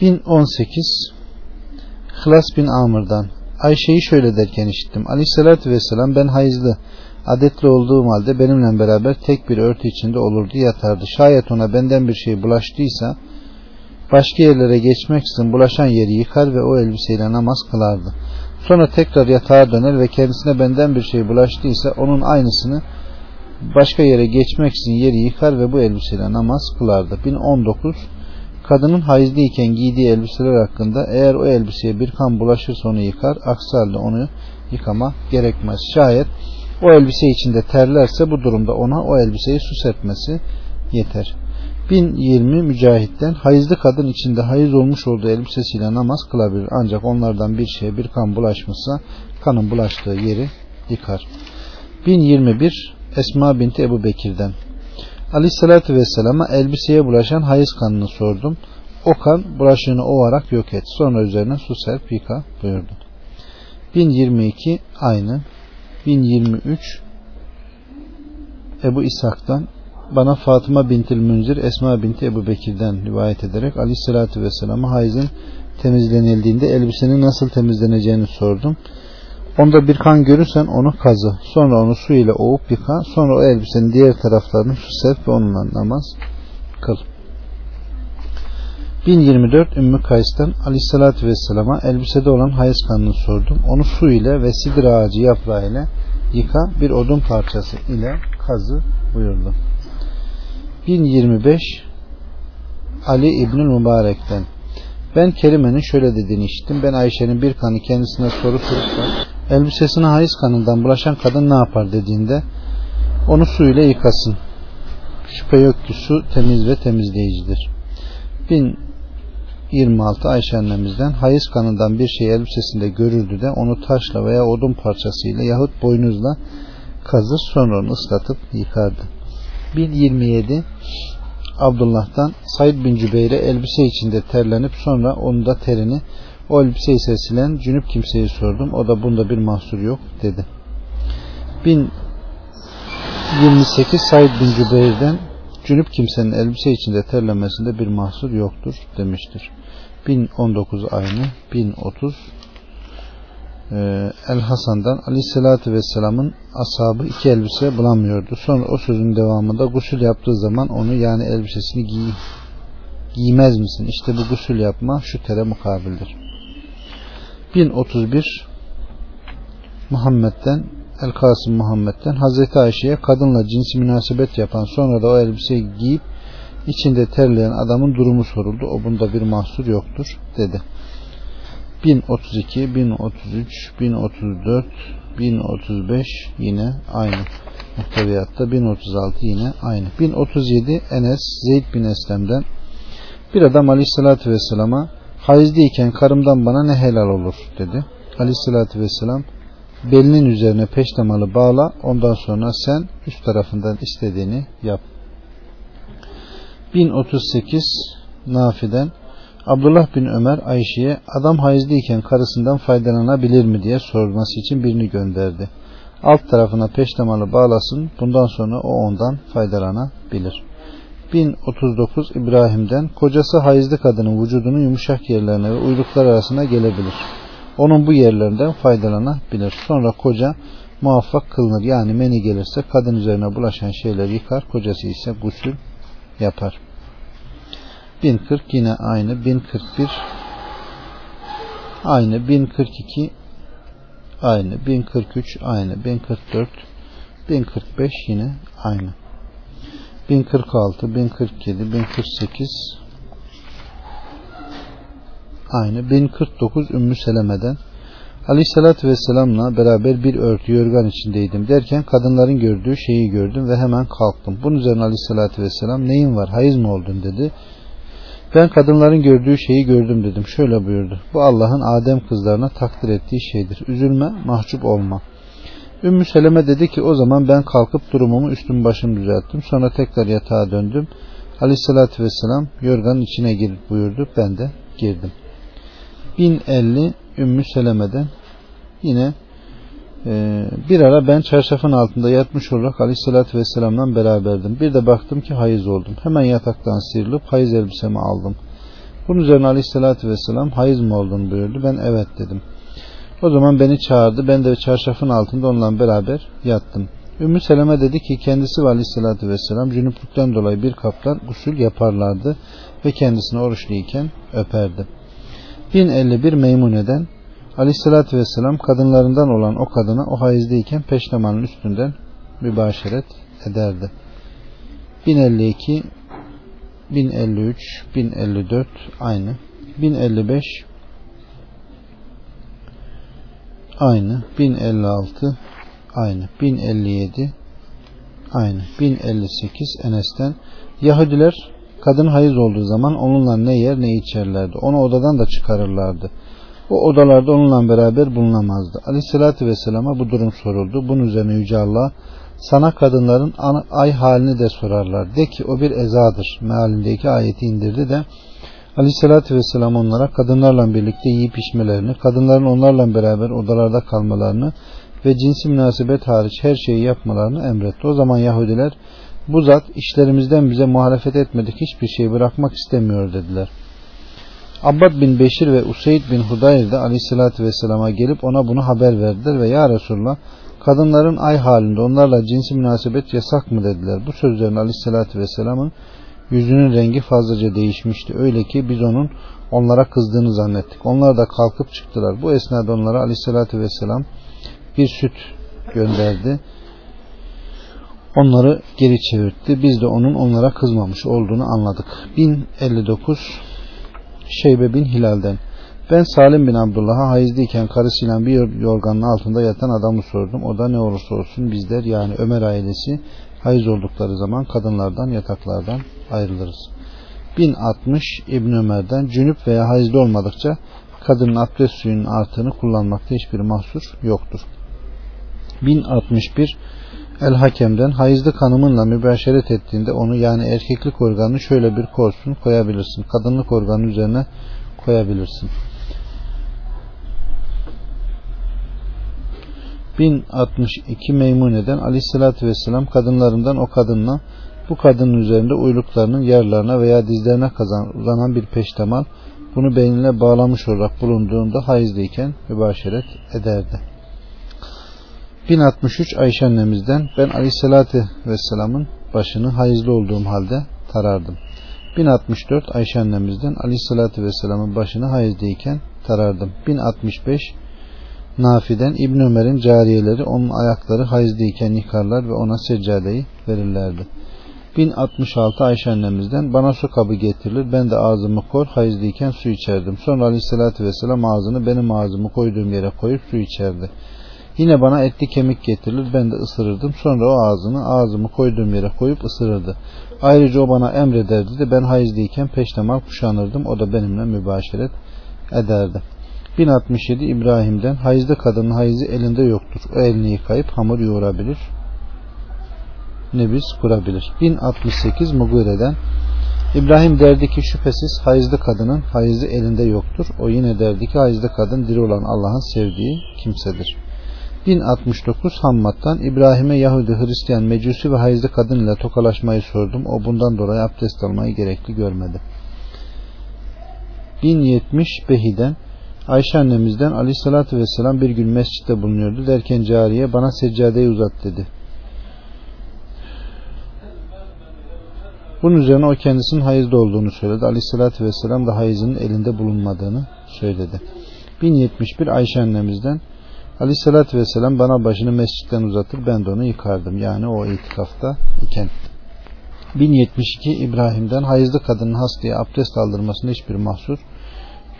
Bin on sekiz Hılas bin Amr'dan Ayşe'yi şöyle derken işittim. Aleyhissalatü vesselam ben hayızlı adetli olduğum halde benimle beraber tek bir örtü içinde olurdu yatardı. Şayet ona benden bir şey bulaştıysa başka yerlere geçmek için bulaşan yeri yıkar ve o elbiseyle namaz kılardı. Sonra tekrar yatağa döner ve kendisine benden bir şey bulaştıysa onun aynısını başka yere geçmek için yeri yıkar ve bu elbiseyle namaz kılardı. 1019 Kadının hayızlıyken giydiği elbiseler hakkında eğer o elbiseye bir kan bulaşırsa onu yıkar. Aksi halde onu yıkama gerekmez. Şayet o elbise içinde terlerse bu durumda ona o elbiseyi su serpmesi yeter. 1020 mücahitten hayızlı kadın içinde hayız olmuş olduğu elbisesiyle namaz kılabilir. Ancak onlardan bir şeye bir kan bulaşmışsa kanın bulaştığı yeri yıkar. 1021 Esma binti Ebu Bekir'den Aleyhissalatü Vesselam'a elbiseye bulaşan hayız kanını sordum. O kan bulaşığını ovarak yok et. Sonra üzerine su serp yıka buyurdu. 1022 aynı. 1023 Ebu İshak'tan bana Fatıma bintil Münzir Esma binti Ebu Bekir'den rivayet ederek Aleyhisselatü Vesselam'a hayızın temizlenildiğinde elbisenin nasıl temizleneceğini sordum. Onda bir kan görürsen onu kazı. Sonra onu su ile ovup yıka. Sonra o elbisenin diğer taraflarını su serp ve onunla namaz kıl. 1024 Ümmü Kays'tan Aleyhisselatü Vesselam'a elbisede olan hayız kanını sordum. Onu su ile ve sidir ağacı yaprağı ile yıka bir odun parçası ile kazı buyurdu. 1025 Ali İbnül Mübarek'ten ben Kerime'nin şöyle dediğini işittim. Ben Ayşe'nin bir kanı kendisine soru sorup elbisesine hayız kanından bulaşan kadın ne yapar dediğinde onu su ile yıkasın. Şüphe yok ki su temiz ve temizleyicidir. 1026 Ayşe annemizden hayız kanından bir şey elbisesinde görürdü de onu taşla veya odun parçasıyla yahut boynuzla kazır sonra onu ıslatıp yıkardı. 1027 Abdullah'tan Said bin Cübeyr'e elbise içinde terlenip sonra onu da terini o elbiseyi sesilen cünüp kimseyi sordum. O da bunda bir mahsur yok dedi. 1028 Said bin Cübeyr'den cünüp kimsenin elbise içinde terlemesinde bir mahsur yoktur demiştir. 1019 aynı 1030 El Hasan'dan Aleyhisselatü Vesselam'ın ashabı iki elbise bulamıyordu. Sonra o sözün devamında gusül yaptığı zaman onu yani elbisesini giy giymez misin? İşte bu gusül yapma şu tere mukabildir. 1031 Muhammed'den El Kasım Muhammed'den Hazreti Ayşe'ye kadınla cinsi münasebet yapan sonra da o elbiseyi giyip içinde terleyen adamın durumu soruldu. O bunda bir mahsur yoktur dedi. 1032, 1033, 1034, 1035 yine aynı muhteviyatta 1036 yine aynı. 1037 Enes Zeyd bin Eslem'den bir adam aleyhissalatü vesselama hayızdeyken karımdan bana ne helal olur dedi. Aleyhissalatü vesselam belinin üzerine peştemalı bağla ondan sonra sen üst tarafından istediğini yap. 1038 Nafi'den Abdullah bin Ömer Ayşe'ye adam hayızlıyken karısından faydalanabilir mi diye sorması için birini gönderdi. Alt tarafına peştemalı bağlasın bundan sonra o ondan faydalanabilir. 1039 İbrahim'den kocası hayızlı kadının vücudunun yumuşak yerlerine ve uyluklar arasına gelebilir. Onun bu yerlerinden faydalanabilir. Sonra koca muvaffak kılınır. Yani meni gelirse kadın üzerine bulaşan şeyler yıkar. Kocası ise gusül yapar. 1040 yine aynı 1041 aynı 1042 aynı 1043 aynı 1044 1045 yine aynı 1046 1047 1048 aynı 1049 Ümmü Seleme'den Aleyhissalatü Vesselam'la beraber bir örtü yorgan içindeydim derken kadınların gördüğü şeyi gördüm ve hemen kalktım. Bunun üzerine Aleyhissalatü Vesselam neyin var hayız mı oldun dedi. Ben kadınların gördüğü şeyi gördüm dedim. Şöyle buyurdu. Bu Allah'ın Adem kızlarına takdir ettiği şeydir. Üzülme, mahcup olma. Ümmü Seleme dedi ki o zaman ben kalkıp durumumu üstüm başım düzelttim. Sonra tekrar yatağa döndüm. Aleyhissalatü vesselam yorganın içine gir buyurdu. Ben de girdim. 1050 Ümmü Seleme'den yine ee, bir ara ben çarşafın altında yatmış olarak Aleyhisselatü Vesselam'dan beraberdim. Bir de baktım ki hayız oldum. Hemen yataktan sıyrılıp hayız elbisemi aldım. Bunun üzerine Aleyhisselatü Vesselam hayız mı oldun buyurdu. Ben evet dedim. O zaman beni çağırdı. Ben de çarşafın altında onunla beraber yattım. Ümmü Seleme dedi ki kendisi ve Aleyhisselatü Vesselam cünüplükten dolayı bir kaptan gusül yaparlardı ve kendisini oruçluyken öperdi. 1051 Meymune'den Aleyhissalatü vesselam kadınlarından olan o kadına o hayızdeyken peştemanın üstünden mübaşeret ederdi. 1052 1053 1054 aynı 1055 aynı 1056 aynı 1057 aynı 1058 Enes'ten Yahudiler Kadın hayız olduğu zaman onunla ne yer ne içerlerdi. Onu odadan da çıkarırlardı. O odalarda onunla beraber bulunamazdı. Aleyhissalatü vesselama bu durum soruldu. Bunun üzerine Yüce Allah sana kadınların ay halini de sorarlar. De ki o bir ezadır. Mealindeki ayeti indirdi de Aleyhissalatü vesselam onlara kadınlarla birlikte yiyip içmelerini, kadınların onlarla beraber odalarda kalmalarını ve cinsi münasebet hariç her şeyi yapmalarını emretti. O zaman Yahudiler bu zat işlerimizden bize muhalefet etmedik hiçbir şey bırakmak istemiyor dediler. Abbad bin Beşir ve Useyd bin Hudayr de aleyhissalatü vesselama gelip ona bunu haber verdiler ve ya Resulullah kadınların ay halinde onlarla cinsi münasebet yasak mı dediler. Bu sözlerin aleyhissalatü vesselamın yüzünün rengi fazlaca değişmişti. Öyle ki biz onun onlara kızdığını zannettik. Onlar da kalkıp çıktılar. Bu esnada onlara aleyhissalatü vesselam bir süt gönderdi. Onları geri çevirtti. Biz de onun onlara kızmamış olduğunu anladık. 1059 Şeybe bin Hilal'den ben Salim bin Abdullah'a hayızdayken karısıyla bir yorganın altında yatan adamı sordum. O da ne olursa olsun bizler yani Ömer ailesi hayız oldukları zaman kadınlardan yataklardan ayrılırız. 1060 İbn Ömer'den cünüp veya hayızda olmadıkça kadının abdest suyunun artığını kullanmakta hiçbir mahsur yoktur. 1061 El Hakem'den hayızlı kanımınla mübaşeret ettiğinde onu yani erkeklik organını şöyle bir korsun koyabilirsin. Kadınlık organı üzerine koyabilirsin. 1062 Meymune'den aleyhissalatü vesselam kadınlarından o kadınla bu kadının üzerinde uyluklarının yerlerine veya dizlerine kazan, uzanan bir peştemal bunu beynine bağlamış olarak bulunduğunda hayızdayken mübaşeret ederdi. 1063 Ayşe annemizden ben aleyhissalatü vesselamın başını hayızlı olduğum halde tarardım. 1064 Ayşe annemizden aleyhissalatü vesselamın başını hayızdayken tarardım. 1065 Nafi'den İbn Ömer'in cariyeleri onun ayakları hayızdayken yıkarlar ve ona seccadeyi verirlerdi. 1066 Ayşe annemizden bana su kabı getirilir ben de ağzımı kor hayızdayken su içerdim. Sonra aleyhissalatü vesselam ağzını benim ağzımı koyduğum yere koyup su içerdi. Yine bana etli kemik getirilir ben de ısırırdım. Sonra o ağzını ağzımı koyduğum yere koyup ısırırdı. Ayrıca o bana emrederdi de ben hayızdayken peştemal kuşanırdım. O da benimle mübaşeret ederdi. 1067 İbrahim'den hayızlı kadının hayızı elinde yoktur. O elini yıkayıp hamur yoğurabilir. Nebiz kurabilir. 1068 Mugire'den İbrahim derdi ki şüphesiz hayızlı kadının hayızı elinde yoktur. O yine derdi ki hayızlı kadın diri olan Allah'ın sevdiği kimsedir. 1069 Hammad'dan İbrahim'e Yahudi, Hristiyan, Mecusi ve hayızlı kadın ile tokalaşmayı sordum. O bundan dolayı abdest almayı gerekli görmedi. 1070 Behi'den Ayşe annemizden aleyhissalatü vesselam bir gün mescitte bulunuyordu. Derken cariye bana seccadeyi uzat dedi. Bunun üzerine o kendisinin hayızda olduğunu söyledi. Aleyhissalatü vesselam da hayızının elinde bulunmadığını söyledi. 1071 Ayşe annemizden Aleyhissalatü vesselam bana başını mescitten uzatır ben de onu yıkardım. Yani o itikafta iken. 1072 İbrahim'den hayızlı kadının hastaya abdest aldırmasında hiçbir mahsur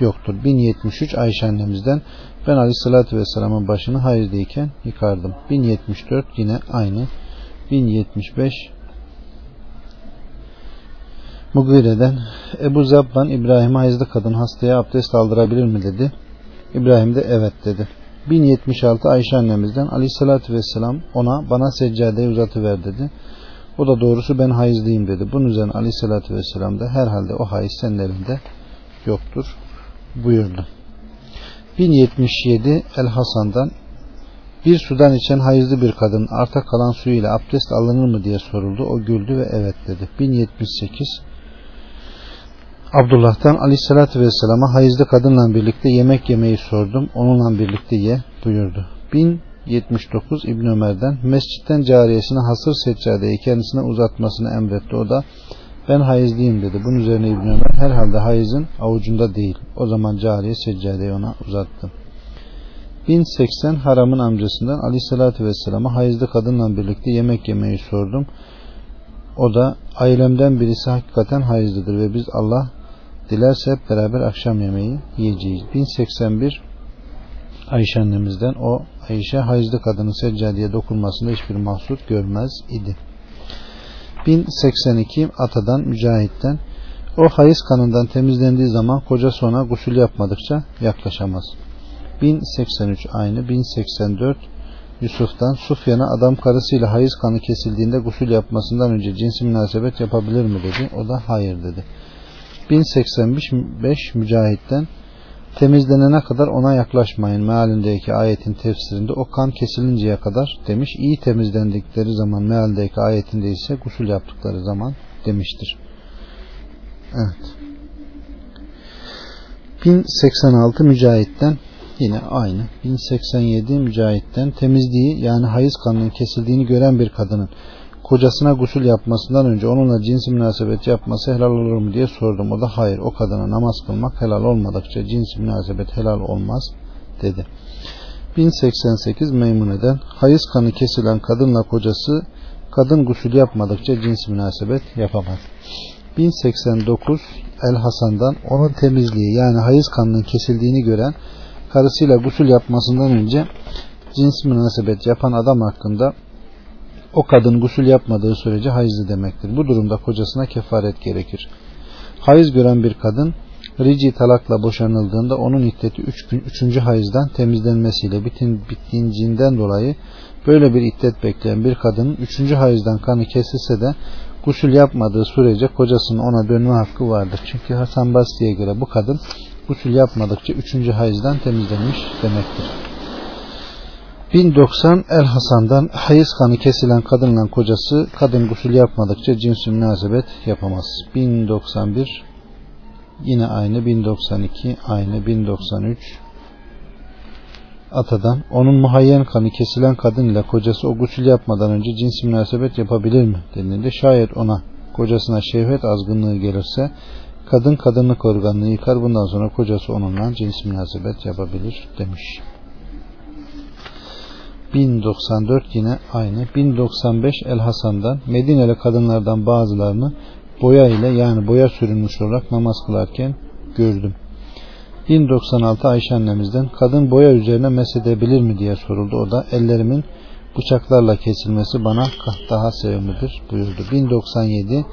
yoktur. 1073 Ayşe annemizden ben Aleyhisselatü Vesselam'ın başını hayırdayken yıkardım. 1074 yine aynı. 1075 Mugire'den Ebu Zabban İbrahim'e hayızlı kadın hastaya abdest aldırabilir mi dedi. İbrahim de evet dedi. 1076 Ayşe annemizden Aleyhisselatü Vesselam ona bana seccadeyi uzatıver dedi. O da doğrusu ben hayızlıyım dedi. Bunun üzerine Aleyhisselatü Vesselam da herhalde o hayız senin elinde yoktur buyurdu. 1077 El Hasan'dan bir sudan içen hayızlı bir kadın arta kalan suyu ile abdest alınır mı diye soruldu. O güldü ve evet dedi. 1078 Abdullah'tan aleyhissalatü vesselama hayızlı kadınla birlikte yemek yemeyi sordum. Onunla birlikte ye buyurdu. 1079 İbn Ömer'den mescitten cariyesine hasır seccadeyi kendisine uzatmasını emretti. O da ben hayızlıyım dedi. Bunun üzerine İbn Ömer herhalde hayızın avucunda değil. O zaman cariye seccadeyi ona uzattı. 1080 haramın amcasından aleyhissalatü vesselama hayızlı kadınla birlikte yemek yemeyi sordum. O da ailemden birisi hakikaten hayızlıdır ve biz Allah dilerse hep beraber akşam yemeği yiyeceğiz. 1081 Ayşe annemizden o Ayşe hayızlı kadının seccadeye dokunmasında hiçbir mahsur görmez idi. 1082 Atadan Mücahit'ten O hayız kanından temizlendiği zaman kocası ona gusül yapmadıkça yaklaşamaz. 1083 aynı 1084 Yusuf'tan Sufyan'a adam karısıyla hayız kanı kesildiğinde gusül yapmasından önce cinsi münasebet yapabilir mi dedi. O da hayır dedi. 1085 Mücahit'ten temizlenene kadar ona yaklaşmayın mealindeki ayetin tefsirinde o kan kesilinceye kadar demiş. İyi temizlendikleri zaman mealdeki ayetinde ise gusül yaptıkları zaman demiştir. Evet. 1086 Mücahit'ten yine aynı. 1087 Mücahit'ten temizliği yani hayız kanının kesildiğini gören bir kadının kocasına gusül yapmasından önce onunla cinsi münasebet yapması helal olur mu diye sordum. O da hayır o kadına namaz kılmak helal olmadıkça cinsi münasebet helal olmaz dedi. 1088 Meymune'den hayız kanı kesilen kadınla kocası kadın gusül yapmadıkça cinsi münasebet yapamaz. 1089 El Hasan'dan onun temizliği yani hayız kanının kesildiğini gören karısıyla gusül yapmasından önce cins münasebet yapan adam hakkında o kadın gusül yapmadığı sürece hayızlı demektir. Bu durumda kocasına kefaret gerekir. Hayız gören bir kadın rici talakla boşanıldığında onun iddeti 3 üç gün 3. hayızdan temizlenmesiyle bitin, bittiğinden dolayı böyle bir iddet bekleyen bir kadının 3. hayızdan kanı kesilse de gusül yapmadığı sürece kocasının ona dönme hakkı vardır. Çünkü Hasan Basri'ye göre bu kadın gusül yapmadıkça 3. hayızdan temizlenmiş demektir. 1090 El Hasan'dan hayız kanı kesilen kadınla kocası kadın gusül yapmadıkça cins münasebet yapamaz. 1091 yine aynı 1092 aynı 1093 Atadan onun muhayyen kanı kesilen kadın ile kocası o gusül yapmadan önce cins münasebet yapabilir mi denildi. Şayet ona kocasına şehvet azgınlığı gelirse kadın kadınlık organını yıkar bundan sonra kocası onunla cins münasebet yapabilir demiş. 1094 yine aynı. 1095 El Hasan'dan Medineli kadınlardan bazılarını boya ile yani boya sürülmüş olarak namaz kılarken gördüm. 1096 Ayşe annemizden kadın boya üzerine mesedebilir mi diye soruldu. O da ellerimin bıçaklarla kesilmesi bana daha sevimlidir buyurdu. 1097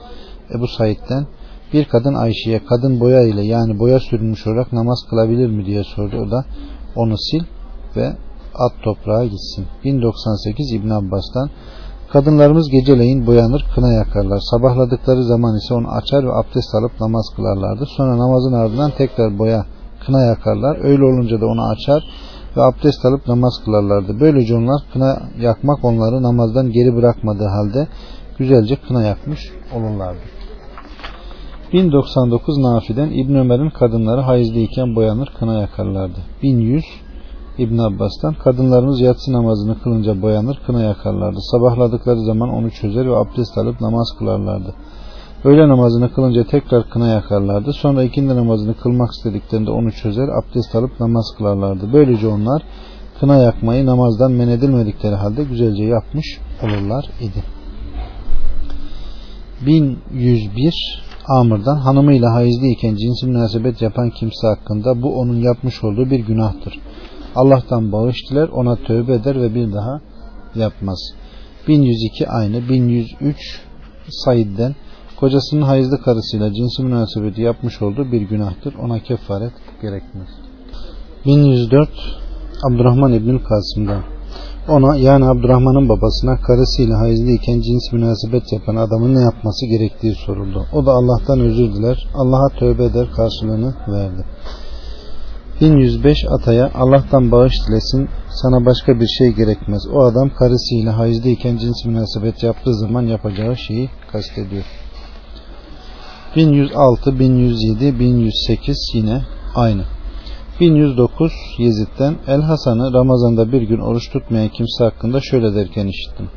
Ebu Said'den bir kadın Ayşe'ye kadın boya ile yani boya sürülmüş olarak namaz kılabilir mi diye sordu. O da onu sil ve at toprağa gitsin. 1098 İbn Abbas'tan Kadınlarımız geceleyin boyanır, kına yakarlar. Sabahladıkları zaman ise onu açar ve abdest alıp namaz kılarlardı. Sonra namazın ardından tekrar boya, kına yakarlar. Öyle olunca da onu açar ve abdest alıp namaz kılarlardı. Böylece onlar kına yakmak onları namazdan geri bırakmadığı halde güzelce kına yakmış olurlardı. 1099 Nafi'den İbn Ömer'in kadınları hayızlıyken boyanır, kına yakarlardı. 1100 İbn Abbas'tan kadınlarımız yatsı namazını kılınca boyanır, kına yakarlardı. Sabahladıkları zaman onu çözer ve abdest alıp namaz kılarlardı. Öğle namazını kılınca tekrar kına yakarlardı. Sonra ikindi namazını kılmak istediklerinde onu çözer, abdest alıp namaz kılarlardı. Böylece onlar kına yakmayı namazdan men edilmedikleri halde güzelce yapmış olurlar idi. 1101 Amr'dan hanımıyla hayızlıyken cinsi münasebet yapan kimse hakkında bu onun yapmış olduğu bir günahtır. Allah'tan bağış diler, ona tövbe eder ve bir daha yapmaz. 1102 aynı, 1103 Said'den kocasının hayızlı karısıyla cinsi münasebeti yapmış olduğu bir günahtır. Ona kefaret gerekmez. 1104 Abdurrahman İbnül Kasım'dan ona yani Abdurrahman'ın babasına karısıyla hayızlıyken cins münasebet yapan adamın ne yapması gerektiği soruldu. O da Allah'tan özür diler. Allah'a tövbe eder karşılığını verdi. 1105 Ataya Allah'tan bağış dilesin sana başka bir şey gerekmez. O adam karısıyla hayızdayken cins münasebet yaptığı zaman yapacağı şeyi kastediyor. 1106, 1107, 1108 yine aynı. 1109 Yezid'den El Hasan'ı Ramazan'da bir gün oruç tutmayan kimse hakkında şöyle derken işittim.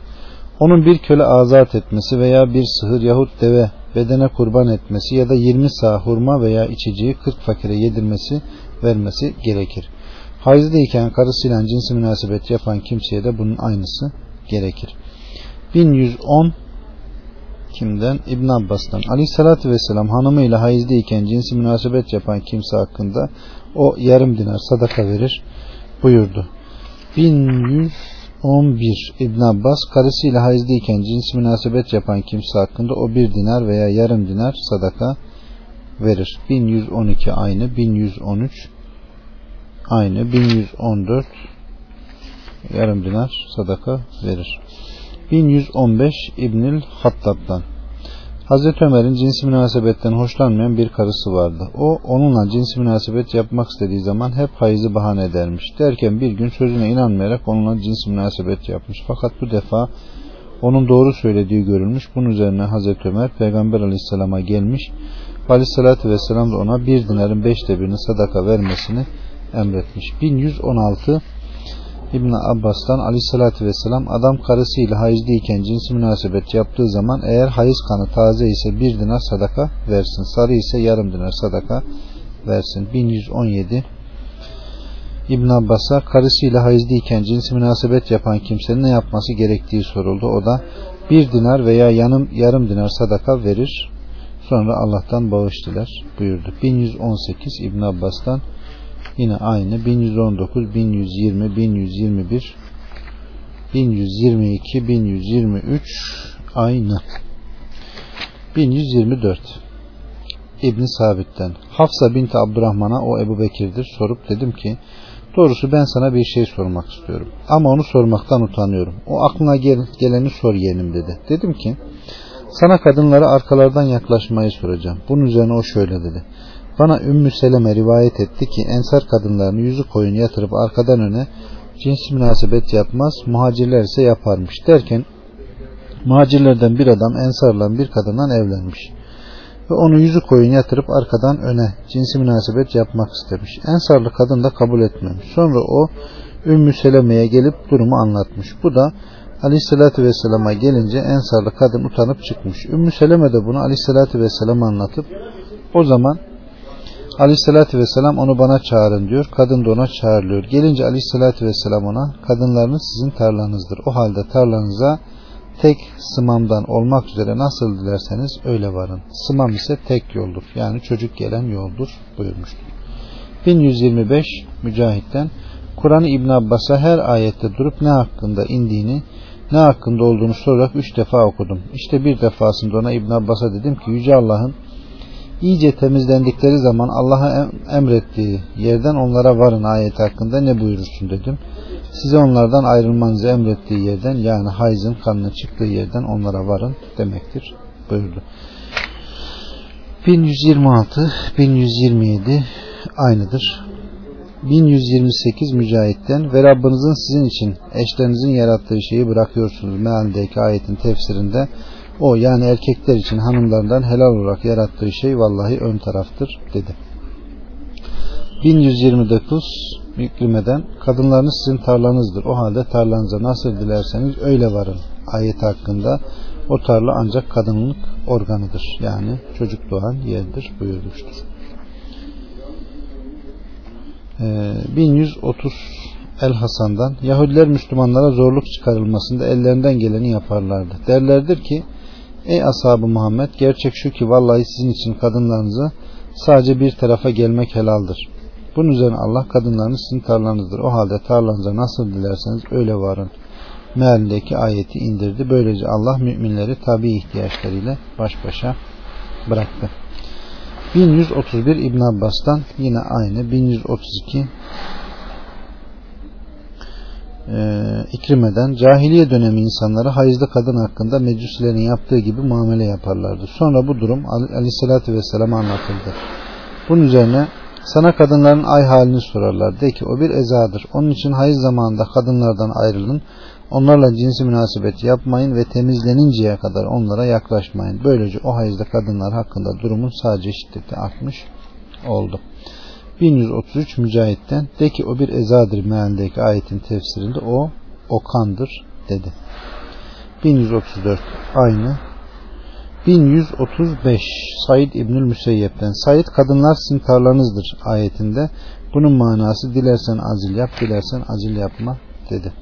Onun bir köle azat etmesi veya bir sığır yahut deve bedene kurban etmesi ya da 20 sağ hurma veya içeceği 40 fakire yedirmesi vermesi gerekir. Hayızdayken karısıyla cinsi münasebet yapan kimseye de bunun aynısı gerekir. 1110 kimden? İbn Abbas'tan. Aleyhissalatü vesselam hanımıyla hayızdayken cinsi münasebet yapan kimse hakkında o yarım dinar sadaka verir buyurdu. 1111 İbn Abbas karısıyla hayızdayken cins münasebet yapan kimse hakkında o bir dinar veya yarım dinar sadaka verir. 1112 aynı, 1113 aynı, 1114 yarım dinar sadaka verir. 1115 İbnül Hattab'dan Hazreti Ömer'in cinsi münasebetten hoşlanmayan bir karısı vardı. O onunla cinsi münasebet yapmak istediği zaman hep hayızı bahane edermiş. Derken bir gün sözüne inanmayarak onunla cinsi münasebet yapmış. Fakat bu defa onun doğru söylediği görülmüş. Bunun üzerine Hazreti Ömer Peygamber Aleyhisselam'a gelmiş. Aleyhisselatü Vesselam da ona bir dinarın beşte birini sadaka vermesini emretmiş. 1116 İbn Abbas'tan Aleyhisselatü Vesselam adam karısıyla hayızlıyken cinsi münasebet yaptığı zaman eğer hayız kanı taze ise bir dinar sadaka versin. Sarı ise yarım dinar sadaka versin. 1117 İbn Abbas'a karısıyla hayızlıyken cinsi münasebet yapan kimsenin ne yapması gerektiği soruldu. O da bir dinar veya yanım, yarım dinar sadaka verir. Sonra Allah'tan bağış diler buyurdu. 1118 İbn Abbas'tan yine aynı 1119, 1120, 1121, 1122, 1123 aynı. 1124 İbn Sabit'ten Hafsa binti Abdurrahman'a o Ebu Bekir'dir sorup dedim ki doğrusu ben sana bir şey sormak istiyorum ama onu sormaktan utanıyorum. O aklına gel, geleni sor yeğenim dedi. Dedim ki sana kadınlara arkalardan yaklaşmayı soracağım. Bunun üzerine o şöyle dedi. Bana Ümmü Seleme rivayet etti ki ensar kadınlarını yüzü koyun yatırıp arkadan öne cinsi münasebet yapmaz, muhacirler ise yaparmış derken muhacirlerden bir adam ensarla bir kadından evlenmiş ve onu yüzü koyun yatırıp arkadan öne cinsi münasebet yapmak istemiş. Ensarlı kadın da kabul etmemiş. Sonra o Ümmü Seleme'ye gelip durumu anlatmış. Bu da Aleyhisselatü Vesselam'a gelince Ensarlı kadın utanıp çıkmış. Ümmü Seleme de bunu Aleyhisselatü Vesselam'a anlatıp o zaman Aleyhisselatü Vesselam onu bana çağırın diyor. Kadın da ona çağırılıyor. Gelince Aleyhisselatü Vesselam ona kadınlarınız sizin tarlanızdır. O halde tarlanıza tek sımamdan olmak üzere nasıl dilerseniz öyle varın. Sımam ise tek yoldur. Yani çocuk gelen yoldur buyurmuştur. 1125 Mücahit'ten Kur'an-ı İbn Abbas'a her ayette durup ne hakkında indiğini ne hakkında olduğunu sorarak üç defa okudum. İşte bir defasında ona İbn Abbas'a dedim ki Yüce Allah'ın iyice temizlendikleri zaman Allah'a emrettiği yerden onlara varın ayeti hakkında ne buyurursun dedim. Size onlardan ayrılmanızı emrettiği yerden yani hayzın kanının çıktığı yerden onlara varın demektir buyurdu. 1126 1127 aynıdır. 1128 Mücahit'ten ve Rabbinizin sizin için eşlerinizin yarattığı şeyi bırakıyorsunuz mealdeki ayetin tefsirinde o yani erkekler için hanımlardan helal olarak yarattığı şey vallahi ön taraftır dedi. 1129 Mükrime'den kadınlarınız sizin tarlanızdır. O halde tarlanıza nasıl dilerseniz öyle varın. Ayet hakkında o tarla ancak kadınlık organıdır. Yani çocuk doğan yerdir buyurmuştur. Ee, 1130 El Hasan'dan Yahudiler Müslümanlara zorluk çıkarılmasında ellerinden geleni yaparlardı. Derlerdir ki Ey ashab Muhammed gerçek şu ki vallahi sizin için kadınlarınıza sadece bir tarafa gelmek helaldir. Bunun üzerine Allah kadınlarınız sizin tarlanızdır. O halde tarlanıza nasıl dilerseniz öyle varın. Mealindeki ayeti indirdi. Böylece Allah müminleri tabi ihtiyaçlarıyla baş başa bıraktı. 1131 İbn Abbas'tan yine aynı 1132 e, İkrime'den cahiliye dönemi insanları hayızlı kadın hakkında mecusilerin yaptığı gibi muamele yaparlardı. Sonra bu durum aleyhissalatü vesselam anlatıldı. Bunun üzerine sana kadınların ay halini sorarlar. De ki o bir ezadır. Onun için hayız zamanında kadınlardan ayrılın. Onlarla cinsi münasebet yapmayın ve temizleninceye kadar onlara yaklaşmayın. Böylece o hayızda kadınlar hakkında durumun sadece şiddeti artmış oldu. 1133 Mücahit'ten de ki o bir ezadır mealindeki ayetin tefsirinde o okandır dedi. 1134 aynı 1135 Said İbnül Müseyyep'ten Said kadınlar sizin tarlanızdır ayetinde bunun manası dilersen azil yap dilersen azil yapma dedi.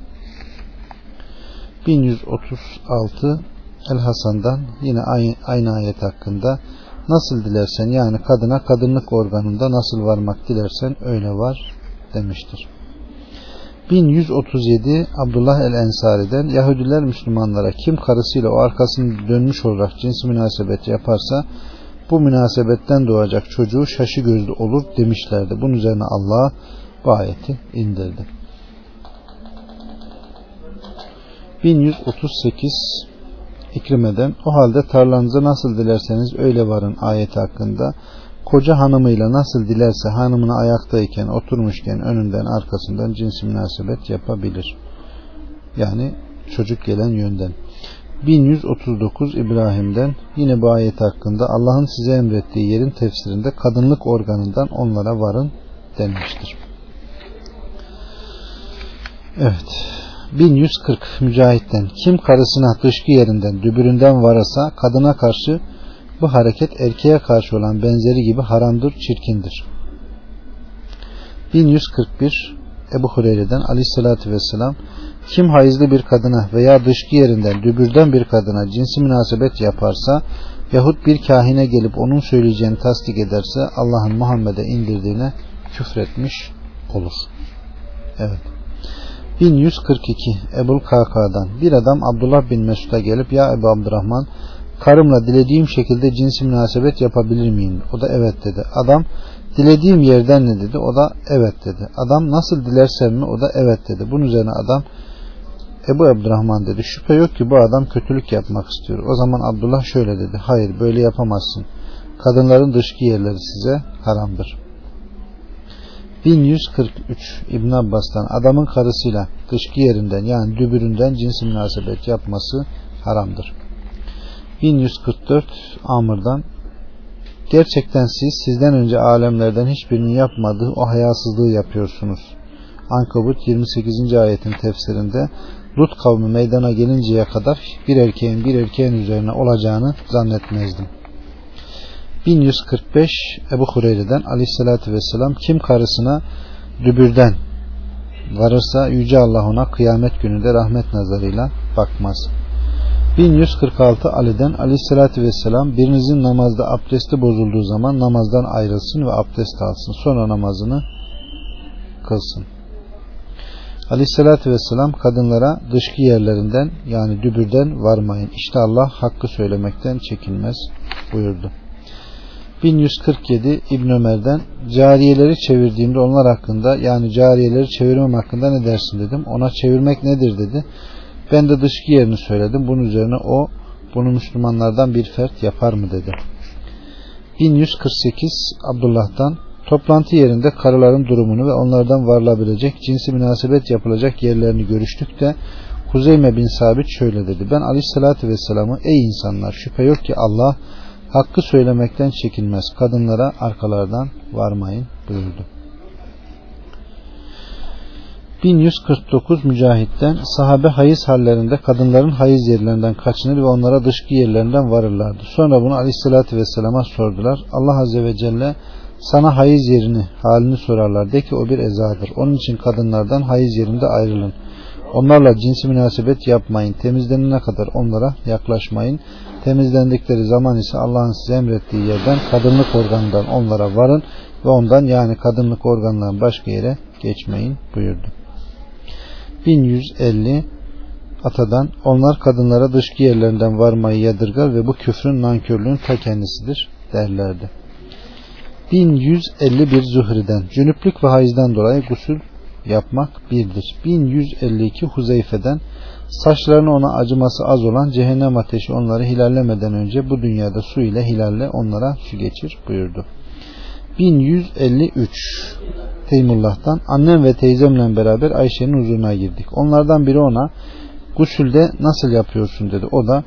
1136 El Hasan'dan yine aynı, aynı ayet hakkında nasıl dilersen yani kadına kadınlık organında nasıl varmak dilersen öyle var demiştir. 1137 Abdullah el Ensari'den Yahudiler Müslümanlara kim karısıyla o arkasını dönmüş olarak cins münasebet yaparsa bu münasebetten doğacak çocuğu şaşı gözlü olur demişlerdi. Bunun üzerine Allah bu ayeti indirdi. 1138 İkrime'den o halde tarlanızı nasıl dilerseniz öyle varın ayeti hakkında koca hanımıyla nasıl dilerse hanımına ayaktayken oturmuşken önünden arkasından cins münasebet yapabilir. Yani çocuk gelen yönden. 1139 İbrahim'den yine bu ayet hakkında Allah'ın size emrettiği yerin tefsirinde kadınlık organından onlara varın denmiştir. Evet. 1140 Mücahit'ten kim karısına dışkı yerinden dübüründen varasa kadına karşı bu hareket erkeğe karşı olan benzeri gibi haramdır, çirkindir. 1141 Ebu Hureyre'den aleyhissalatü vesselam kim hayızlı bir kadına veya dışkı yerinden dübürden bir kadına cinsi münasebet yaparsa yahut bir kahine gelip onun söyleyeceğini tasdik ederse Allah'ın Muhammed'e indirdiğine küfretmiş olur. Evet. 1142 Ebul Kaka'dan bir adam Abdullah bin Mesud'a gelip ya Ebu Abdurrahman karımla dilediğim şekilde cinsi münasebet yapabilir miyim? O da evet dedi. Adam dilediğim yerden ne dedi? O da evet dedi. Adam nasıl dilersen mi? O da evet dedi. Bunun üzerine adam Ebu Abdurrahman dedi. Şüphe yok ki bu adam kötülük yapmak istiyor. O zaman Abdullah şöyle dedi. Hayır böyle yapamazsın. Kadınların dışkı yerleri size haramdır. 1143 İbn Abbas'tan adamın karısıyla dışkı yerinden yani dübüründen cins münasebet yapması haramdır. 1144 Amr'dan Gerçekten siz sizden önce alemlerden hiçbirinin yapmadığı o hayasızlığı yapıyorsunuz. Ankabut 28. ayetin tefsirinde Lut kavmi meydana gelinceye kadar bir erkeğin bir erkeğin üzerine olacağını zannetmezdim. 1145 Ebu Hureyre'den aleyhissalatü vesselam kim karısına dübürden varırsa Yüce Allah ona kıyamet gününde rahmet nazarıyla bakmaz. 1146 Ali'den aleyhissalatü vesselam birinizin namazda abdesti bozulduğu zaman namazdan ayrılsın ve abdest alsın. Sonra namazını kılsın. Aleyhissalatü vesselam kadınlara dışkı yerlerinden yani dübürden varmayın. İşte Allah hakkı söylemekten çekinmez buyurdu. 1147 İbn Ömer'den cariyeleri çevirdiğimde onlar hakkında yani cariyeleri çevirmem hakkında ne dersin dedim. Ona çevirmek nedir dedi. Ben de dışkı yerini söyledim. Bunun üzerine o bunu Müslümanlardan bir fert yapar mı dedi. 1148 Abdullah'tan toplantı yerinde karıların durumunu ve onlardan varılabilecek cinsi münasebet yapılacak yerlerini görüştük de Huzeyme bin Sabit şöyle dedi. Ben aleyhissalatü vesselam'ı ey insanlar şüphe yok ki Allah hakkı söylemekten çekinmez. Kadınlara arkalardan varmayın buyurdu. 1149 Mücahit'ten sahabe hayız hallerinde kadınların hayız yerlerinden kaçınır ve onlara dışkı yerlerinden varırlardı. Sonra bunu aleyhissalatü vesselama sordular. Allah Azze ve Celle sana hayız yerini halini sorarlar. De ki o bir ezadır. Onun için kadınlardan hayız yerinde ayrılın. Onlarla cinsi münasebet yapmayın. Temizlenene kadar onlara yaklaşmayın. Temizlendikleri zaman ise Allah'ın size emrettiği yerden kadınlık organından onlara varın ve ondan yani kadınlık organından başka yere geçmeyin buyurdu. 1150 Atadan onlar kadınlara dışkı yerlerinden varmayı yadırgar ve bu küfrün nankörlüğün ta kendisidir derlerdi. 1151 Zuhri'den cünüplük ve hayızdan dolayı gusül yapmak birdir. 1152 Huzeyfe'den saçlarını ona acıması az olan cehennem ateşi onları hilallemeden önce bu dünyada su ile hilalle onlara su geçir buyurdu. 1153 Teymullah'tan annem ve teyzemle beraber Ayşe'nin huzuruna girdik. Onlardan biri ona gusülde nasıl yapıyorsun dedi. O da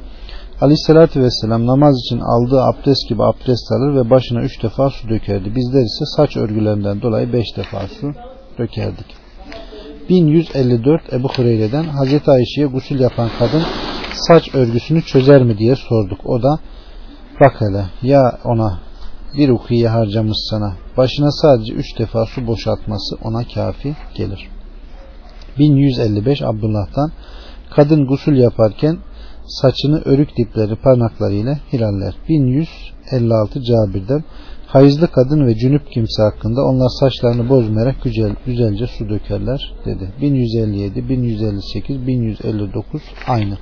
Aleyhisselatü Vesselam namaz için aldığı abdest gibi abdest alır ve başına üç defa su dökerdi. Bizler ise saç örgülerinden dolayı beş defa su dökerdik. 1154 Ebu Hureyre'den Hazreti Ayşe'ye gusül yapan kadın saç örgüsünü çözer mi diye sorduk. O da bak hele ya ona bir ukiye harcamış sana başına sadece üç defa su boşaltması ona kafi gelir. 1155 Abdullah'tan kadın gusül yaparken saçını örük dipleri parmaklarıyla hilaller. 1156 Cabir'den hayızlı kadın ve cünüp kimse hakkında onlar saçlarını bozmayarak güzel, güzelce su dökerler dedi. 1157, 1158, 1159 aynı.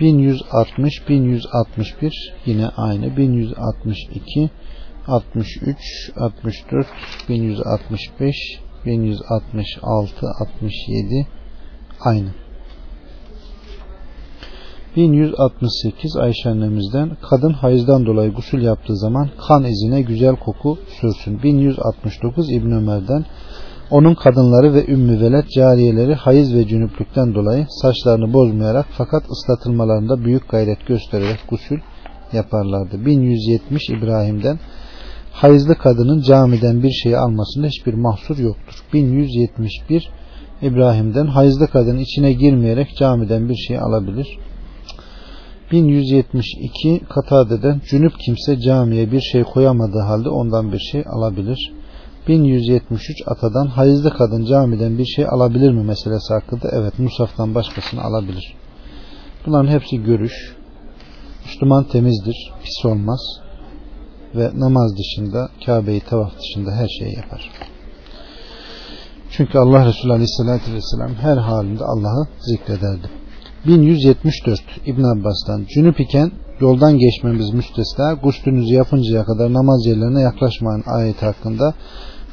1160, 1161 yine aynı. 1162, 63, 64, 1165, 1166, 67 aynı. 1168 Ayşe annemizden kadın hayızdan dolayı gusül yaptığı zaman kan izine güzel koku sürsün. 1169 İbn Ömer'den onun kadınları ve ümmü velet cariyeleri hayız ve cünüplükten dolayı saçlarını bozmayarak fakat ıslatılmalarında büyük gayret göstererek gusül yaparlardı. 1170 İbrahim'den hayızlı kadının camiden bir şey almasında hiçbir mahsur yoktur. 1171 İbrahim'den hayızlı kadın içine girmeyerek camiden bir şey alabilir. 1172 Katade'den cünüp kimse camiye bir şey koyamadığı halde ondan bir şey alabilir. 1173 Atadan hayızlı kadın camiden bir şey alabilir mi meselesi hakkında evet Musaf'tan başkasını alabilir. Bunların hepsi görüş. Müslüman temizdir, pis olmaz ve namaz dışında, Kabe'yi tavaf dışında her şeyi yapar. Çünkü Allah Resulü Aleyhisselatü Vesselam her halinde Allah'ı zikrederdi. 1174 İbn Abbas'tan. Cünüp iken yoldan geçmemiz müstesna. Guslünüzü yapıncaya kadar namaz yerlerine yaklaşmayın ayet hakkında.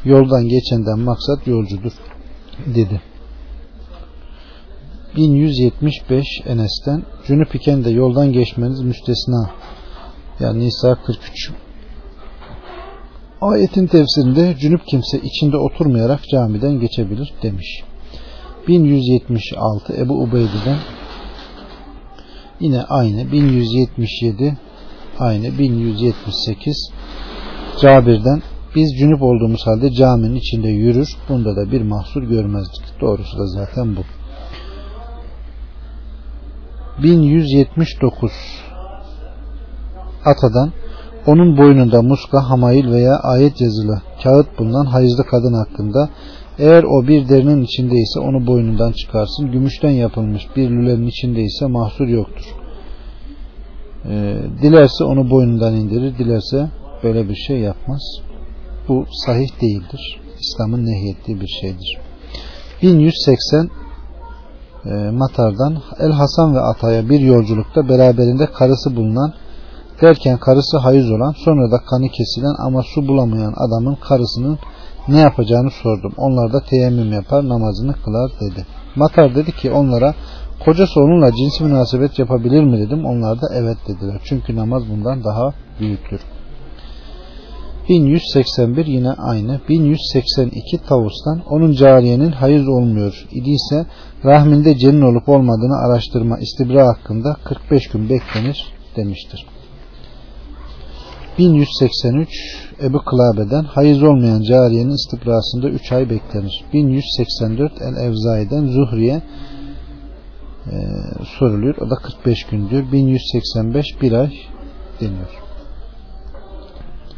Yoldan geçenden maksat yolcudur dedi. 1175 Enes'ten. Cünüp iken de yoldan geçmeniz müstesna. Yani Nisa 43 Ayetin tefsirinde cünüp kimse içinde oturmayarak camiden geçebilir demiş. 1176 Ebu Ubeyde'den yine aynı 1177 aynı 1178 Cabir'den biz cünüp olduğumuz halde caminin içinde yürür bunda da bir mahsur görmezdik. Doğrusu da zaten bu. 1179 Atadan onun boynunda muska, hamail veya ayet yazılı kağıt bulunan hayızlı kadın hakkında eğer o bir derinin içindeyse onu boynundan çıkarsın. Gümüşten yapılmış bir lülenin içindeyse mahsur yoktur. Ee, dilerse onu boynundan indirir, dilerse böyle bir şey yapmaz. Bu sahih değildir. İslam'ın nehyettiği bir şeydir. 1180 e, Matar'dan El Hasan ve Atay'a bir yolculukta beraberinde karısı bulunan derken karısı hayız olan sonra da kanı kesilen ama su bulamayan adamın karısının ne yapacağını sordum. Onlar da teyemmüm yapar namazını kılar dedi. Matar dedi ki onlara kocası onunla cinsi münasebet yapabilir mi dedim. Onlar da evet dediler. Çünkü namaz bundan daha büyüktür. 1181 yine aynı. 1182 Tavus'tan onun cariyenin hayız olmuyor idiyse rahminde cenin olup olmadığını araştırma istibra hakkında 45 gün beklenir demiştir. 1183 Ebu Kılabe'den hayız olmayan cariyenin istibrasında 3 ay beklenir. 1184 El Evzai'den Zuhriye e, soruluyor. O da 45 gün diyor. 1185 bir ay deniyor.